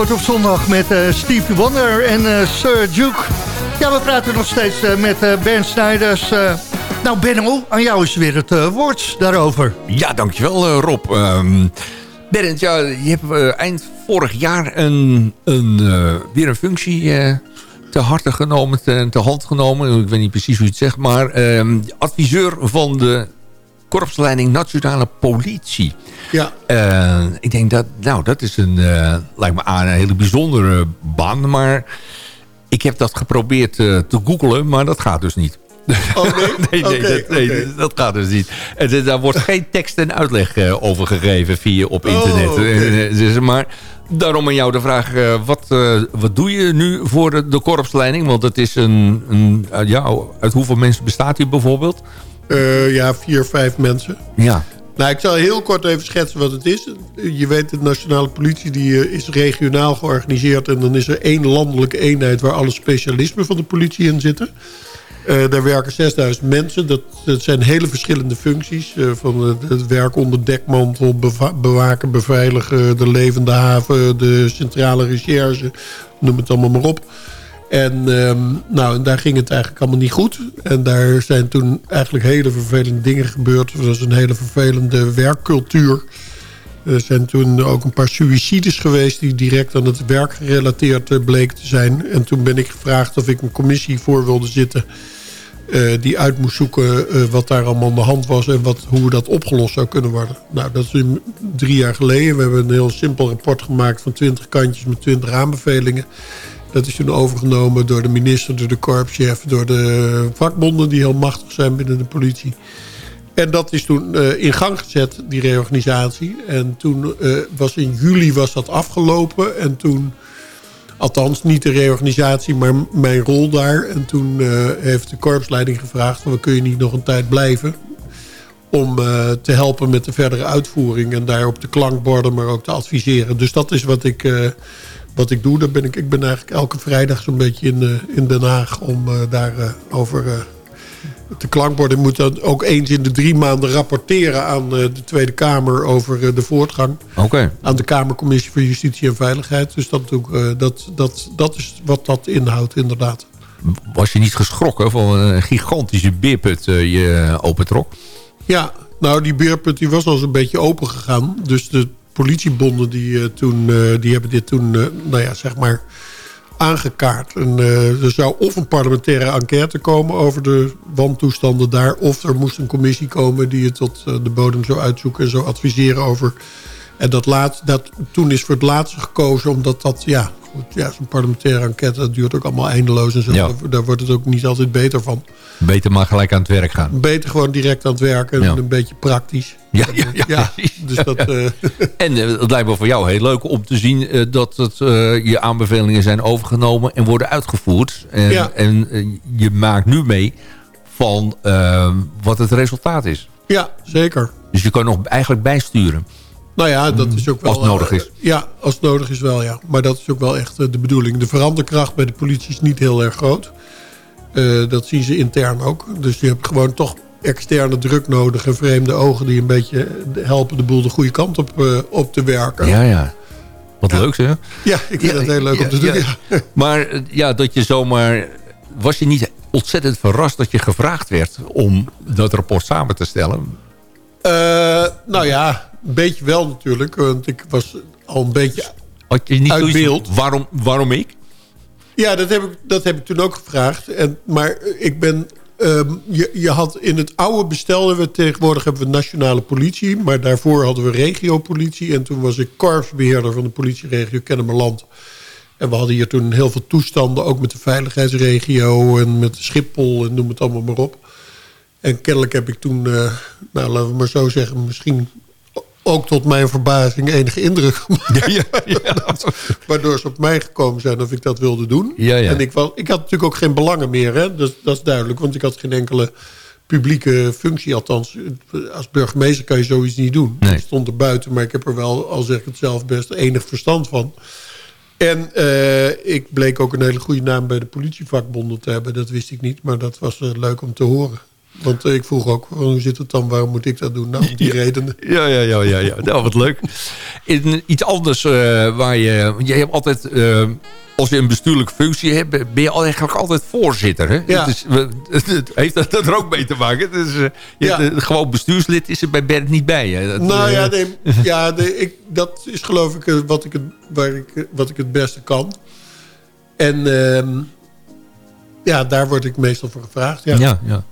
Zandvoort op zondag met eh Stevie Wonder en eh, Sir Duke. Ja, we praten nog steeds eh, met eh Bernd Snijders. nou, Benno, aan jou is weer het woord daarover. Ja, dankjewel Rob. Ehm Berend, ja, je hebt eind vorig jaar een, een, weer een functie te harte genomen, te, te hand genomen. Ik weet niet precies hoe je het zegt, maar ehm, adviseur van de korpsleiding Nationale Politie. Ja, Eh, ik denk dat, nou, dat is een, eh, lijkt me aan een hele bijzondere baan. Maar ik heb dat geprobeerd eh, te googlen, maar dat gaat dus niet. oh nee? Nee, dat, nee dat gaat dus niet. En er- daar wordt geen tekst en uitleg over gegeven via op internet. Oh, eh, dus, maar daarom aan jou de vraag, wat, wat doe je nu voor de, de korpsleiding? Want het is een, een ja, uit hoeveel mensen bestaat u bijvoorbeeld? Eh, ja, vier, vijf mensen. Ja. Nou, ik zal heel kort even schetsen wat het is. Je weet, de nationale politie die, eh, is regionaal georganiseerd... en dan is er één landelijke eenheid... waar alle specialismen van de politie in zitten. Eh, daar werken 6000 mensen. Dat, dat zijn hele verschillende functies. van het, het werk onder dekmantel, bewaken, beveiligen... de levende haven, de centrale recherche. Noem het allemaal maar op. En ehm, nou, daar ging het eigenlijk allemaal niet goed. En daar zijn toen eigenlijk hele vervelende dingen gebeurd. Er was een hele vervelende werkcultuur. Er zijn toen ook een paar suïcides geweest... die direct aan het werk gerelateerd eh, bleken te zijn. En toen ben ik gevraagd of ik een commissie voor wilde zitten... eh, die uit moest zoeken eh, wat daar allemaal aan de hand was... en wat, hoe dat opgelost zou kunnen worden. Nou, dat is drie jaar geleden. We hebben een heel simpel rapport gemaakt van 20 kantjes... met 20 aanbevelingen. Dat is toen overgenomen door de minister, door de korpschef... door de vakbonden die heel machtig zijn binnen de politie. En dat is toen eh, in gang gezet, die reorganisatie. En toen eh, was in juli was dat afgelopen. En toen, althans niet de reorganisatie, maar mijn rol daar. En toen eh, heeft de korpsleiding gevraagd... Van, kun je niet nog een tijd blijven? Om te helpen met de verdere uitvoering. En daarop de klankborden, maar ook te adviseren. Dus dat is wat ik, wat ik doe. Daar ben ik, ik ben eigenlijk elke vrijdag zo'n beetje in, eh, in Den Haag... om eh, daarover over eh, de klankborden moeten ook eens in de drie maanden rapporteren aan de Tweede Kamer over de voortgang. Oké. Aan de Kamercommissie voor Justitie en Veiligheid. Dus dat, dat, dat, dat is wat dat inhoudt inderdaad. Was je niet geschrokken van een gigantische beerput je opentrok? Ja, nou die beerput die was al een beetje open gegaan. Dus de politiebonden die, eh, toen, eh, die hebben dit toen, eh, nou ja, zeg maar, aangekaart. Er zou of een parlementaire enquête komen over de wantoestanden daar... of er moest een commissie komen die het tot de bodem zou uitzoeken... en zou adviseren over... En dat laat, dat, toen is voor het laatste gekozen, omdat dat, ja, goed, ja zo'n parlementaire enquête, dat duurt ook allemaal eindeloos en zo. Ja. Daar, daar wordt het ook niet altijd beter van. Beter maar gelijk aan het werk gaan. Beter gewoon direct aan het werken en Ja. een beetje praktisch. Ja, ja, ja, dus dat, eh, En eh, het lijkt me voor jou heel leuk om te zien eh, dat het, je aanbevelingen zijn overgenomen en worden uitgevoerd. En, en je maakt nu mee van wat het resultaat is. ja, zeker. Dus je kan nog eigenlijk bijsturen. Nou ja, dat is ook wel... Als het nodig eh, is. ja, als het nodig is wel, ja. Maar dat is ook wel echt eh, de bedoeling. De veranderkracht bij de politie is niet heel erg groot. Eh, dat zien ze intern ook. Dus je hebt gewoon toch externe druk nodig... en vreemde ogen die een beetje helpen de boel de goede kant op, op te werken. Ja, ja. Wat leuk hè? Ja, ik vind Ja, het heel leuk om te doen. Maar ja, dat je zomaar... Was je niet ontzettend verrast dat je gevraagd werd om dat rapport samen te stellen? Nou ja, een beetje wel natuurlijk. Want ik was al een beetje... Had je niet Uit beeld. Waarom, waarom ik? Ja, dat heb ik, dat heb ik toen ook gevraagd. En, maar ik ben... ehm, je, je had in het oude bestel... We, tegenwoordig hebben we nationale politie... maar daarvoor hadden we regiopolitie... en toen was ik korpsbeheerder van de politieregio Kennemerland. En we hadden hier toen heel veel toestanden... ook met de veiligheidsregio en met Schiphol... en noem het allemaal maar op. En kennelijk heb ik toen, eh, nou, laten we maar zo zeggen... misschien ook tot mijn verbazing enige indruk gemaakt. Ja, ja, Waardoor ze op mij gekomen zijn of ik dat wilde doen. En ik, was, ik had natuurlijk ook geen belangen meer. Hè? Dat, dat is duidelijk, want ik had geen enkele publieke functie. Althans, als burgemeester kan je zoiets niet doen. Nee. Ik stond er buiten, maar ik heb er wel, al zeg ik het zelf best, enig verstand van. En eh, ik bleek ook een hele goede naam bij de politievakbonden te hebben. Dat wist ik niet, maar dat was eh, leuk om te horen. Want ik vroeg ook, hoe zit het dan? Waarom moet ik dat doen? Nou, om die redenen. Ja, ja, ja, ja, ja. Nou, wat leuk. In iets anders eh, waar je... Je hebt altijd... eh, als je een bestuurlijke functie hebt, ben je eigenlijk altijd voorzitter. Hè? Ja. Het, is, het, heeft dat er ook mee te maken. Eh, je Ja. hebt, gewoon bestuurslid is er bij Bert niet bij. Hè? Dat, Nou ja, nee, ja nee, ik, dat is geloof ik wat ik het, waar ik, wat ik het beste kan. En ehm, ja, daar word ik meestal voor gevraagd. Ja. Ja, ja.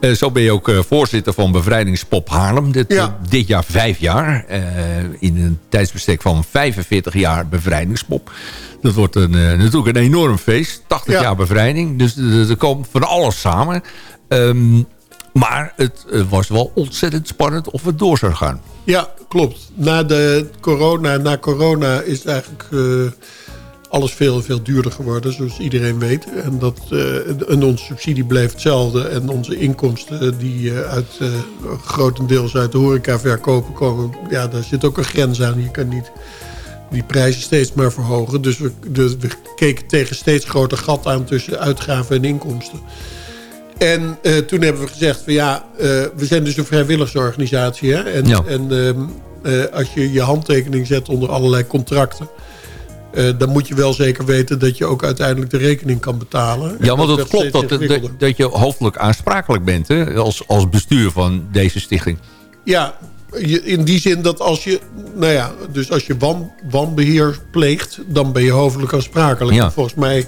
Eh, zo ben je ook eh, voorzitter van Bevrijdingspop Haarlem. Dit, Ja. eh, dit jaar vijf jaar. in een tijdsbestek van 45 jaar Bevrijdingspop. Dat wordt een, natuurlijk een enorm feest. 80 Ja. jaar bevrijding. Dus er komt van alles samen. Ehm, maar het was wel ontzettend spannend of het door zou gaan. Ja, klopt. Na, de corona, na corona is eigenlijk alles veel en veel duurder geworden, zoals iedereen weet. En, dat, en onze subsidie bleef hetzelfde. En onze inkomsten die eh, uit, eh, grotendeels uit de horeca verkopen komen... ja, daar zit ook een grens aan. Je kan niet die prijzen steeds maar verhogen. Dus we, we keken tegen steeds groter gat aan tussen uitgaven en inkomsten. En toen hebben we gezegd van ja, we zijn dus een vrijwilligersorganisatie. Hè? En, Ja. en ehm, eh, als je je handtekening zet onder allerlei contracten... eh, dan moet je wel zeker weten dat je ook uiteindelijk de rekening kan betalen. En Ja, want het werd klopt dat, dat, dat je hoofdelijk aansprakelijk bent hè, als, als bestuur van deze stichting. Ja, in die zin dat als je, nou ja, dus als je wan, wanbeheer pleegt, dan ben je hoofdelijk aansprakelijk. Ja. Volgens mij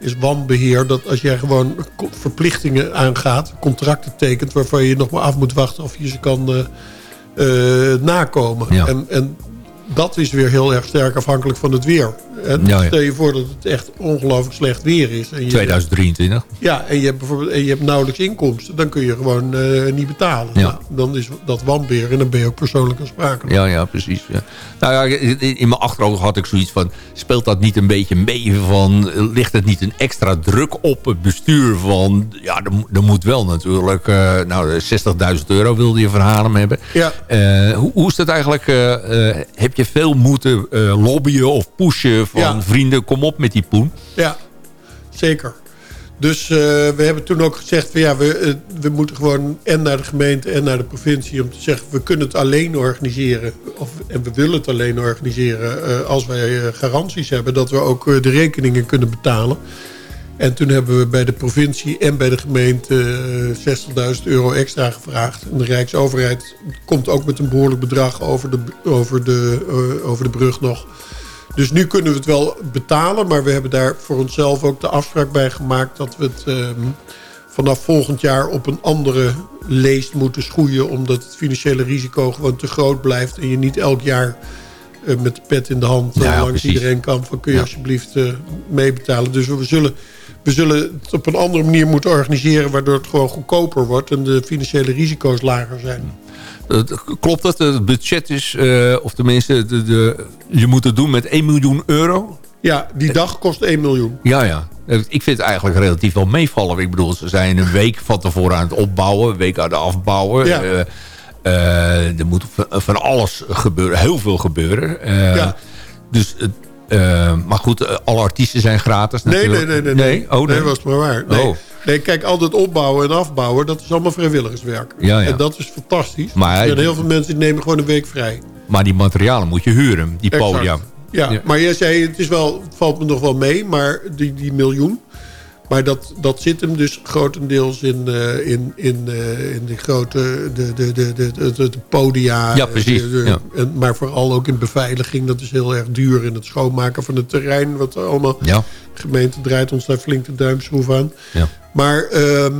is wanbeheer dat als jij gewoon verplichtingen aangaat, contracten tekent, waarvan je nog maar af moet wachten of je ze kan eh, eh, nakomen. Ja. En, en dat is weer heel erg sterk afhankelijk van het weer. En Ja, ja. Stel je voor dat het echt ongelooflijk slecht weer is. En je, 2023. ja, en je hebt bijvoorbeeld en je hebt nauwelijks inkomsten, dan kun je gewoon eh, niet betalen. Ja. Nou, dan is dat wanbeheer en dan ben je ook persoonlijk aansprakelijk. Ja, ja, precies. Ja. Nou ja, in, mijn achterhoofd had ik zoiets van... speelt dat niet een beetje mee van... ligt het niet een extra druk op het bestuur van... ja, er, er moet wel natuurlijk... eh, nou, 60.000 euro wilde je van Haarlem hebben. Ja. Eh, hoe, hoe is dat eigenlijk? heb je veel moeten eh, lobbyen of pushen van... Ja. vrienden, kom op met die poen? Ja, zeker. Dus eh, we hebben toen ook gezegd... Van, ja, we, eh, we moeten gewoon en naar de gemeente en naar de provincie... om te zeggen, we kunnen het alleen organiseren. Of, en we willen het alleen organiseren... als wij garanties hebben... dat we ook de rekeningen kunnen betalen. En toen hebben we bij de provincie en bij de gemeente eh, 60.000 euro extra gevraagd. En de Rijksoverheid komt ook met een behoorlijk bedrag over de, over de, eh, over de brug nog. Dus nu kunnen we het wel betalen, maar we hebben daar voor onszelf ook de afspraak bij gemaakt dat we het ehm, vanaf volgend jaar op een andere leest moeten schoeien, omdat het financiële risico gewoon te groot blijft en je niet elk jaar eh, met de pet in de hand eh, Ja, langs precies. iedereen kan van kun je Ja. alsjeblieft eh, meebetalen. Dus we zullen, we zullen het op een andere manier moeten organiseren waardoor het gewoon goedkoper wordt en de financiële risico's lager zijn. Klopt dat? Het budget is, eh, of tenminste, de, de, je moet het doen met 1 miljoen euro? Ja, die dag kost 1 miljoen. Ja, ja. Ik vind het eigenlijk relatief wel meevallen. Ik bedoel, ze zijn een week van tevoren aan het opbouwen. Een week aan het afbouwen. Ja. Eh, eh, er moet van, van alles gebeuren. Heel veel gebeuren. Ja. Dus, eh, maar goed, eh, alle artiesten zijn gratis Nee, nee, natuurlijk. nee. Nee, Oh, nee. nee was maar waar. Nee. Oh. nee, kijk, al dat opbouwen en afbouwen, dat is allemaal vrijwilligerswerk. Ja, ja. En dat is fantastisch. Maar- er zijn heel veel mensen die nemen gewoon een week vrij. Maar die materialen moet je huren. Die Exact. podia. Ja, Ja. maar jij zei, het, is wel, het valt me nog wel mee, maar die, die miljoen... Maar dat, dat zit hem dus grotendeels in, eh, in, in, eh, in de grote de, de, de, de, de, podia. Ja, precies, De- de- ja. En, maar vooral ook in beveiliging. Dat is heel erg duur. In het schoonmaken van het terrein. Wat allemaal... Ja. De gemeente draait ons daar flink de duimschroef aan. Ja. Maar ehm,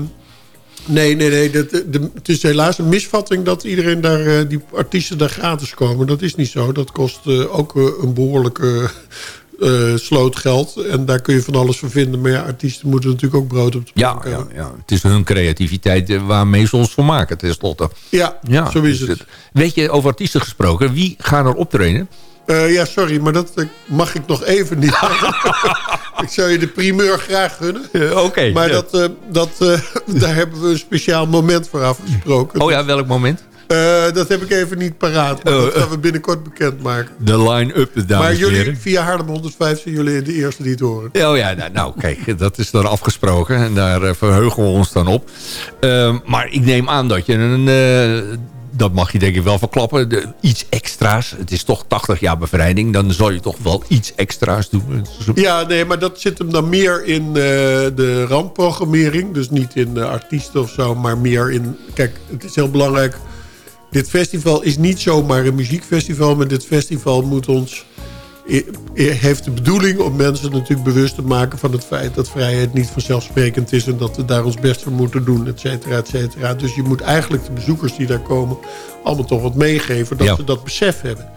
nee, nee, nee. Dat, de, het is helaas een misvatting dat iedereen daar, eh, die artiesten daar gratis komen. Dat is niet zo. Dat kost ook een behoorlijke eh, sloot geld. En daar kun je van alles van vinden. Maar ja, artiesten moeten natuurlijk ook brood op de Ja, plank ja, hebben. ja, het is hun creativiteit eh, waarmee ze ons vermaken, tenslotte. Ja, Ja, zo is dus het. Weet je, over artiesten gesproken, wie gaan er optreden? Eh, ja, sorry, maar dat mag ik nog even niet. ik zou je de primeur graag gunnen. Oké. Maar ja. dat, dat, daar hebben we een speciaal moment voor afgesproken. Oh ja, welk moment? Eh, dat heb ik even niet paraat. Maar Oh, dat eh. gaan we binnenkort bekendmaken. De line-up, dames maar jullie, heren. via Haarlem 105 zijn jullie de eerste die het horen. Oh ja, nou, nou, kijk, dat is dan afgesproken. En daar eh, verheugen we ons dan op. Ehm, maar ik neem aan dat je een... eh, dat mag je denk ik wel verklappen. De, iets extra's. Het is toch 80 jaar bevrijding. Dan zal je toch wel iets extra's doen. Ja, nee, maar dat zit hem dan meer in de randprogrammering. Dus niet in eh, artiesten of zo, maar meer in... Kijk, het is heel belangrijk. Dit festival is niet zomaar een muziekfestival... maar dit festival moet ons... heeft de bedoeling om mensen natuurlijk bewust te maken... van het feit dat vrijheid niet vanzelfsprekend is... en dat we daar ons best voor moeten doen, et cetera, et cetera. Dus je moet eigenlijk de bezoekers die daar komen... allemaal toch wat meegeven, dat Ja. ze dat besef hebben.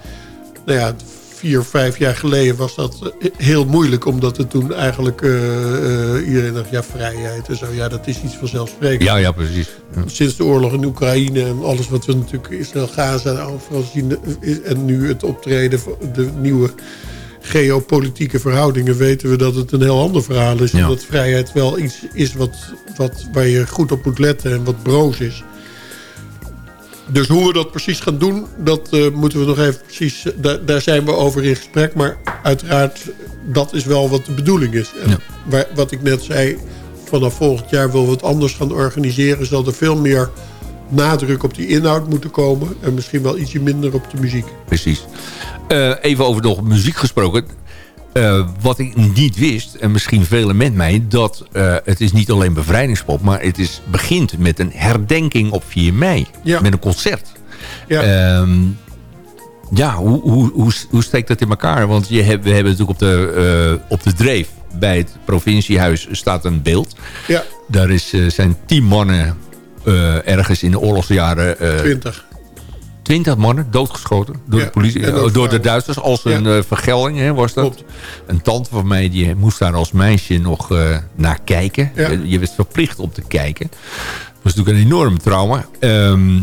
Nou ja, vier, vijf jaar geleden was dat eh, heel moeilijk. Omdat het toen eigenlijk eh, iedereen dacht, ja, vrijheid en zo. Ja, dat is iets vanzelfsprekend. Ja, ja, precies. Ja. Sinds de oorlog in Oekraïne en alles wat we natuurlijk Israël, Gaza en overal zien. En nu het optreden van de nieuwe geopolitieke verhoudingen... weten we dat het een heel ander verhaal is. Ja. En dat vrijheid wel iets is wat, wat, waar je goed op moet letten en wat broos is. Dus hoe we dat precies gaan doen, dat eh, moeten we nog even precies... eh, daar, daar zijn we over in gesprek. Maar uiteraard, dat is wel wat de bedoeling is. En Ja. waar, wat ik net zei, vanaf volgend jaar willen we het anders gaan organiseren. Zal er veel meer nadruk op die inhoud moeten komen. En misschien wel ietsje minder op de muziek. Precies. Eh, even over nog muziek gesproken. Eh, wat ik niet wist, en misschien velen met mij... dat eh, het is niet alleen bevrijdingspop... maar het is, begint met een herdenking op 4 mei. Ja. Met een concert. Ja. Ehm, ja, hoe, hoe, hoe, hoe steekt dat in elkaar? Want je hebt, we hebben natuurlijk op de, eh, op de dreef... bij het provinciehuis staat een beeld. Ja, Daar is, zijn tien mannen ergens in de oorlogsjaren... eh, 20. 20 mannen doodgeschoten door Ja, de politie, eh, door de vrouwen. Duitsers als een eh, vergelding hè, was dat. Klopt. Een tante van mij die moest daar als meisje nog eh, naar kijken. Ja. Je, je werd verplicht om te kijken. Dat was natuurlijk een enorm trauma. Ehm,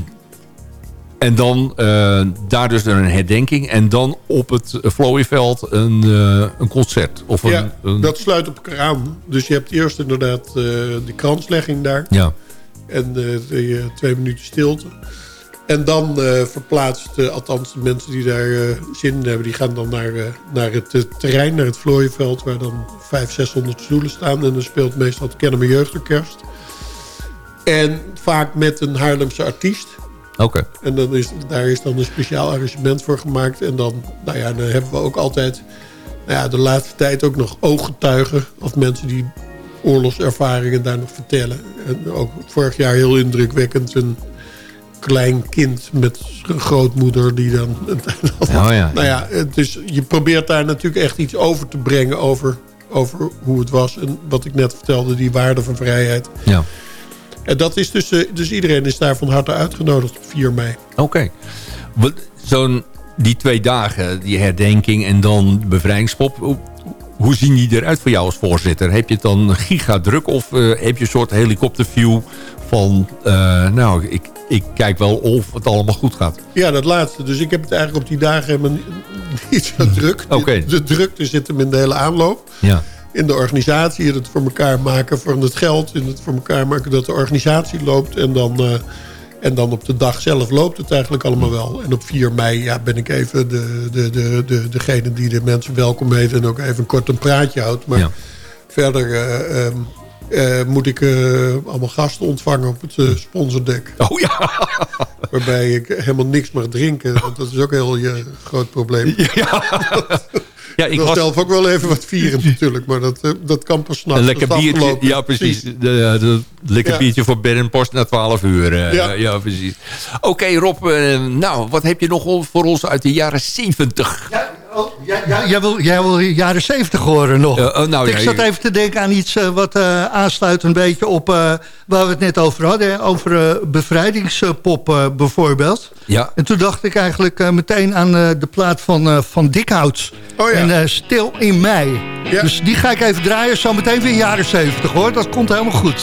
en dan eh, daar dus een herdenking. En dan op het Vlooienveld een, eh, een concert. Of een, Ja, een- dat sluit op elkaar aan. Dus je hebt eerst inderdaad eh, de kranslegging daar. ja. En eh, eh, twee minuten stilte. En dan eh, verplaatst, eh, althans de mensen die daar eh, zin in hebben... die gaan dan naar, naar het terrein, naar het Vlooienveld... waar dan 500, 600 stoelen staan. En dan speelt meestal het Kennemer Jeugdorkest. En vaak met een Haarlemse artiest. Oké. En dan is, daar is dan een speciaal arrangement voor gemaakt. En dan, nou ja, dan hebben we ook altijd... Nou ja, de laatste tijd ook nog ooggetuigen... of mensen die oorlogservaringen daar nog vertellen. En ook vorig jaar heel indrukwekkend... een klein kind met een grootmoeder die dan... Oh ja. Nou ja, het is, je probeert daar natuurlijk echt iets over te brengen... over, over hoe het was. En wat ik net vertelde, die waarde van vrijheid. ja. En dat is dus, eh, dus iedereen is daar van harte uitgenodigd op 4 mei. Oké. Wat- Zo'n die twee dagen, die herdenking en dan bevrijdingspop. Hoe, zien die eruit voor jou als voorzitter? Heb je het dan gigadruk of eh, heb je een soort helikopterview van... eh, nou, ik, ik kijk wel of het allemaal goed gaat. Ja, dat laatste. Dus ik heb het eigenlijk op die dagen helemaal niet, zo druk. Oké. De, de drukte zit hem in de hele aanloop. Ja. In de organisatie, in het voor elkaar maken van het geld. In het voor elkaar maken dat de organisatie loopt. En dan, eh, en dan op de dag zelf loopt het eigenlijk allemaal wel. En op 4 mei ja, ben ik even de, de, de, de, degene die de mensen welkom heet. En ook even kort een praatje houdt. Maar Ja. verder eh, ehm, eh, moet ik eh, allemaal gasten ontvangen op het sponsordek. Oh ja. Waarbij ik helemaal niks mag drinken. Want dat is ook een heel groot probleem. Ja, Ik ik wil was zelf ook wel even wat vieren natuurlijk. Maar dat, eh, dat kan pas s'nachts. een lekker biertje. afgelopen. Ja, precies. De, de, lekker Ja. biertje voor bed en post na 12 uur. eh, ja. Ja. precies. Oké, Rob. eh, nou, wat heb je nog voor ons uit de jaren 70? Ja, oh, ja, ja, jij, wil, jij wil jaren 70 horen nog. Ja, oh, nou, ik ja, zat je- even te denken aan iets eh, wat eh, aansluit een beetje op eh, waar we het net over hadden. hè, Over eh, bevrijdingspop eh, bijvoorbeeld. Ja. En toen dacht ik eigenlijk eh, meteen aan eh, de plaat van, eh, van Dikhout. Oh ja. En eh, Stil in mei. Ja. Dus die ga ik even draaien. Zo meteen weer jaren 70 hoor. Dat komt helemaal goed.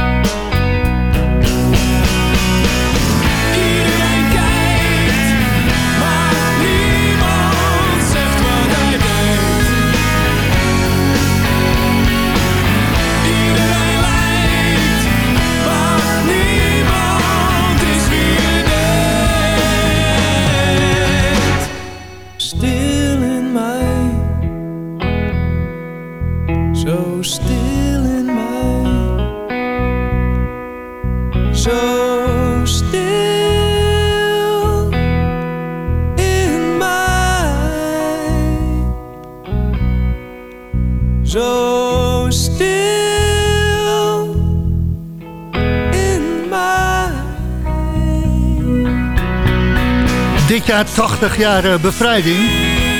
80 jaar eh, bevrijding.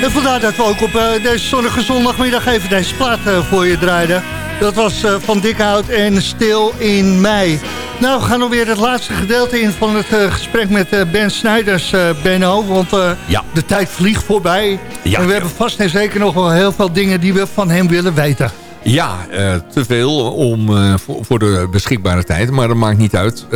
En vandaar dat we ook op eh, deze zonnige zondagmiddag even deze plaat eh, voor je draaiden. Dat was van Dikhout en Stil in mei. Nou, we gaan alweer het laatste gedeelte in van het gesprek met Ben Snijders, eh, Benno. Want Ja. de tijd vliegt voorbij. Ja. en we hebben vast en zeker nog wel heel veel dingen die we van hem willen weten. Ja, te veel om, voor, voor de beschikbare tijd. Maar dat maakt niet uit.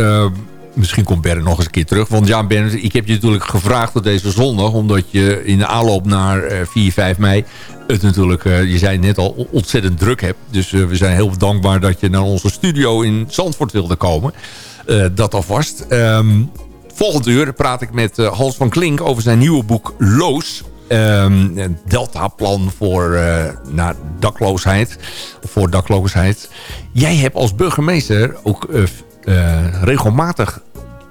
Eh, misschien komt Ben nog eens een keer terug. Want ja, Ben, ik heb je natuurlijk gevraagd tot deze zondag. Omdat je in de aanloop naar eh, 4, 5 mei... het natuurlijk, eh, je zei net al, ontzettend druk hebt. Dus eh, we zijn heel dankbaar dat je naar onze studio in Zandvoort wilde komen. Eh, dat alvast. Ehm Volgend uur praat ik met eh, Hans van Klink over zijn nieuwe boek Loos. Een Delta-plan voor eh, naar dakloosheid. Of voor dakloosheid. Jij hebt als burgemeester ook eh, eh, regelmatig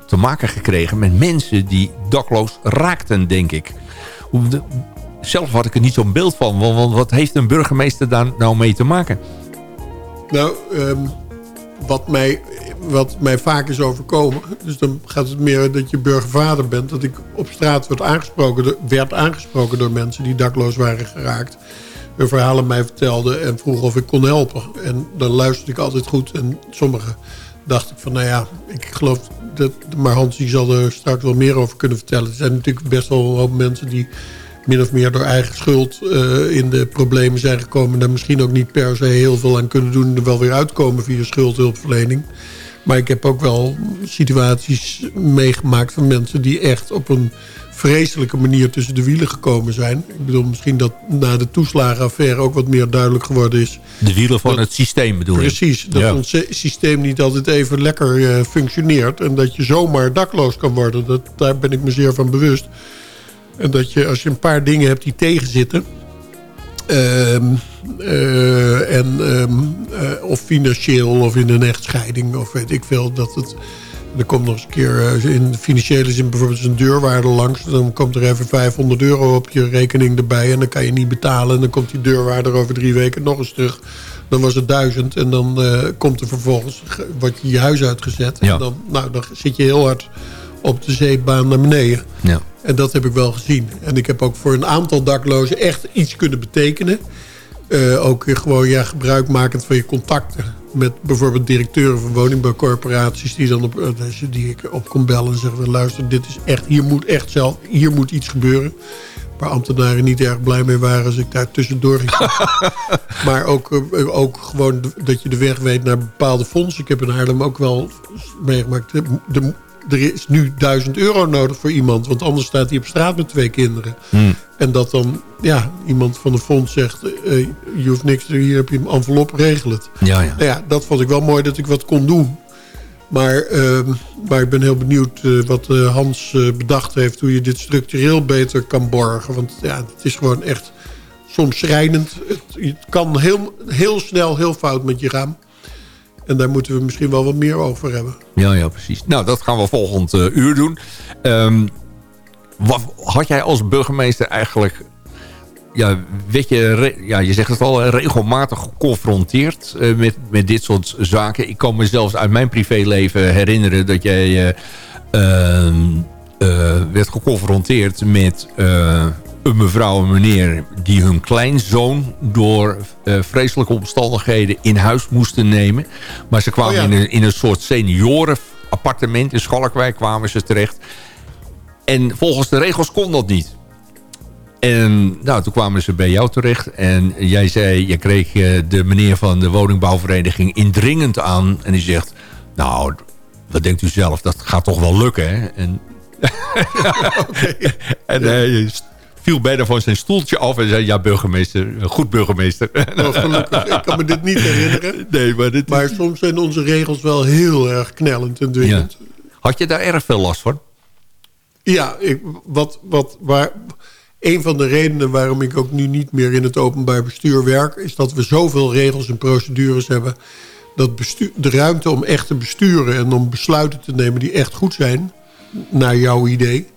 te maken gekregen met mensen die dakloos raakten, denk ik. De- zelf had ik er niet zo'n beeld van. Want, wat heeft een burgemeester daar nou mee te maken? Nou, ehm, wat, mij, wat mij vaak is overkomen... dus dan gaat het meer dat je burgervader bent... dat ik op straat werd aangesproken, werd aangesproken door mensen... die dakloos waren geraakt. Hun verhalen mij vertelden en vroegen of ik kon helpen. En dan luisterde ik altijd goed. En sommigen dacht ik van, nou ja, ik geloof... Dat, maar Hans die zal er straks wel meer over kunnen vertellen. Er zijn natuurlijk best wel een hoop mensen die min of meer door eigen schuld eh, in de problemen zijn gekomen. En daar misschien ook niet per se heel veel aan kunnen doen. En er wel weer uitkomen via schuldhulpverlening. Maar ik heb ook wel situaties meegemaakt van mensen die echt op een vreselijke manier tussen de wielen gekomen zijn. Ik bedoel misschien dat na de toeslagenaffaire ook wat meer duidelijk geworden is. De wielen van Dat- het systeem bedoel je? Precies, dat Ja. ons sy- systeem niet altijd even lekker eh, functioneert. En dat je zomaar dakloos kan worden. Dat, daar ben ik me zeer van bewust. En dat je als je een paar dingen hebt die tegenzitten... ehm, eh, en, ehm, eh, of financieel of in een echtscheiding of weet ik veel... dat het er komt nog eens een keer eh, in de financiële zin bijvoorbeeld een deurwaarde langs. Dan komt er even 500 euro op je rekening erbij. En dan kan je niet betalen. En dan komt die deurwaarder over drie weken nog eens terug. Dan was het duizend. En dan eh, komt er vervolgens, ge- wordt je je huis uitgezet. Ja. En dan, nou, dan zit je heel hard op de zeepbaan naar beneden. Ja. En dat heb ik wel gezien. En ik heb ook voor een aantal daklozen echt iets kunnen betekenen. Eh, ook gewoon ja, gebruikmakend van je contacten. Met bijvoorbeeld directeuren van woningbouwcorporaties... die, dan op, eh, die- ik op kon bellen en zeggen... luister, dit is echt, hier moet echt zelf, hier moet iets gebeuren. Waar ambtenaren niet erg blij mee waren als ik daar tussendoor ging. maar ook, eh, ook gewoon dat je de weg weet naar bepaalde fondsen. Ik heb in Haarlem ook wel meegemaakt... De, de- er is nu 1000 euro nodig voor iemand. Want anders staat hij op straat met twee kinderen. En dat dan ja, iemand van de fonds zegt... eh, je hoeft niks, hier heb je een envelop, regel het. Ja, ja. Nou ja, dat vond ik wel mooi dat ik wat kon doen. Maar, ehm, maar ik ben heel benieuwd eh, wat eh, Hans bedacht heeft... hoe je dit structureel beter kan borgen. Want ja, het is gewoon echt soms schrijnend. Het, het kan heel, heel snel heel fout met je gaan. En daar moeten we misschien wel wat meer over hebben. Ja, ja, precies. Nou, dat gaan we volgend eh, uur doen. Ehm, wat, had jij als burgemeester eigenlijk... Ja, weet je, ja, je zegt het al, regelmatig geconfronteerd eh, met, met dit soort zaken. Ik kan me zelfs uit mijn privéleven herinneren dat jij eh, ehm, eh, werd geconfronteerd met... een mevrouw en meneer die hun kleinzoon door eh, vreselijke omstandigheden in huis moesten nemen. Maar ze kwamen Oh ja. in, een, in een soort seniorenappartement in Schalkwijk kwamen ze terecht. En volgens de regels kon dat niet. En nou, toen kwamen ze bij jou terecht. En jij zei, je kreeg eh, de meneer van de woningbouwvereniging indringend aan. En die zegt, nou, wat denkt u zelf? Dat gaat toch wel lukken, hè? En, en hij viel bijna van zijn stoeltje af en zei... ja, burgemeester, goed burgemeester. Oh, gelukkig. Ik kan me dit niet herinneren. nee, maar dit... Maar soms zijn onze regels wel heel erg knellend en ja. dwingend. Had je daar erg veel last van? Ja, ik, wat, wat, waar, een van de redenen waarom ik ook nu niet meer in het openbaar bestuur werk... is dat we zoveel regels en procedures hebben... dat bestuur, de ruimte om echt te besturen en om besluiten te nemen die echt goed zijn... naar jouw idee,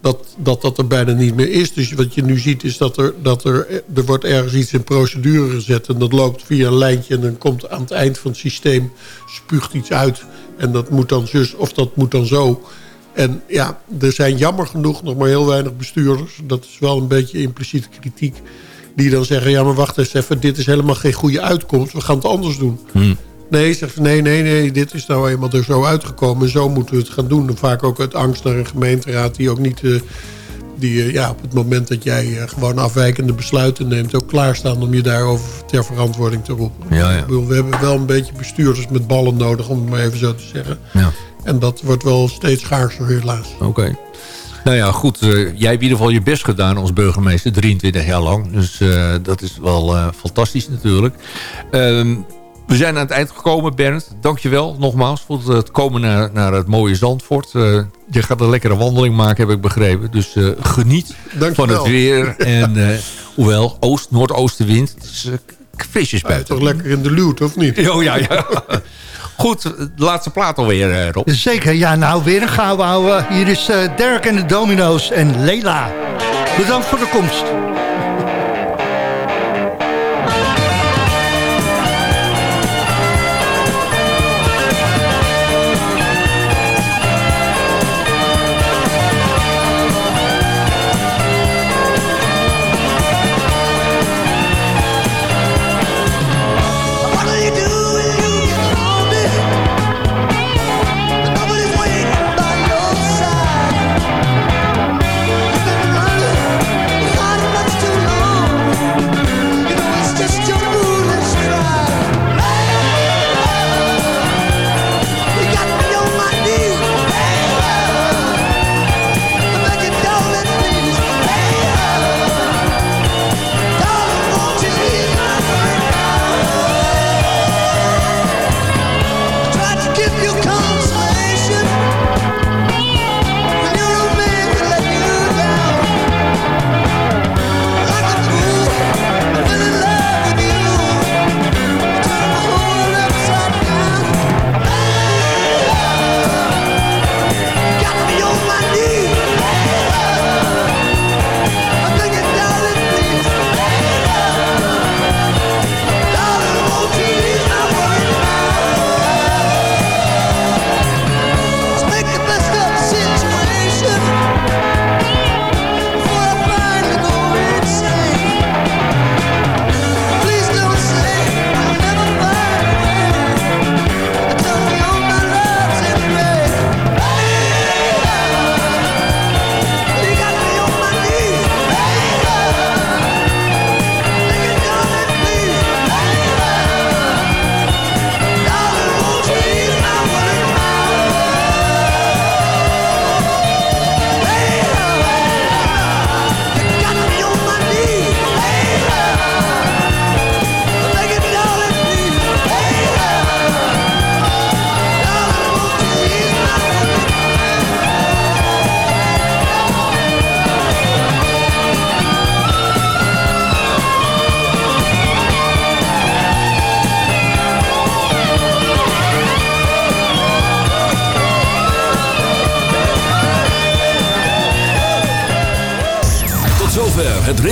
dat, dat dat er bijna niet meer is. Dus wat je nu ziet is dat er, dat er, er wordt ergens iets in procedure gezet... en dat loopt via een lijntje en dan komt aan het eind van het systeem... spuugt iets uit en dat moet dan zus of dat moet dan zo... En ja, er zijn jammer genoeg nog maar heel weinig bestuurders. Dat is wel een beetje impliciete kritiek. Die dan zeggen, ja maar wacht eens even. Dit is helemaal geen goede uitkomst. We gaan het anders doen. Nee, zegt ze, nee, nee, nee. Dit is nou eenmaal er zo uitgekomen. En zo moeten we het gaan doen. En vaak ook uit angst naar een gemeenteraad die ook niet... eh, die eh, ja, op het moment dat jij eh, gewoon afwijkende besluiten neemt... ook klaarstaan om je daarover ter verantwoording te roepen. Ja, ja. Bedoel, we hebben wel een beetje bestuurders met ballen nodig... om het maar even zo te zeggen. Ja. En dat wordt wel steeds schaarser helaas. Oké. Nou ja, goed. jij hebt in ieder geval je best gedaan als burgemeester. 23 jaar lang. Dus dat is wel fantastisch natuurlijk. Ehm, we zijn aan het eind gekomen, Bernd. Dankjewel nogmaals voor het komen naar, naar het mooie Zandvoort. Eh, je gaat een lekkere wandeling maken, heb ik begrepen. Dus eh, geniet Dankjewel. van het weer. En eh, hoewel, oost, noordoostenwind. Eh, frisjes buiten. toch lekker in de luwt, of niet? Oh ja, ja. Goed, de laatste plaat alweer, Rob. Zeker, ja, nou weer een gouden ouwe. Hier is eh Dirk en de Domino's en Leila. Bedankt voor de komst.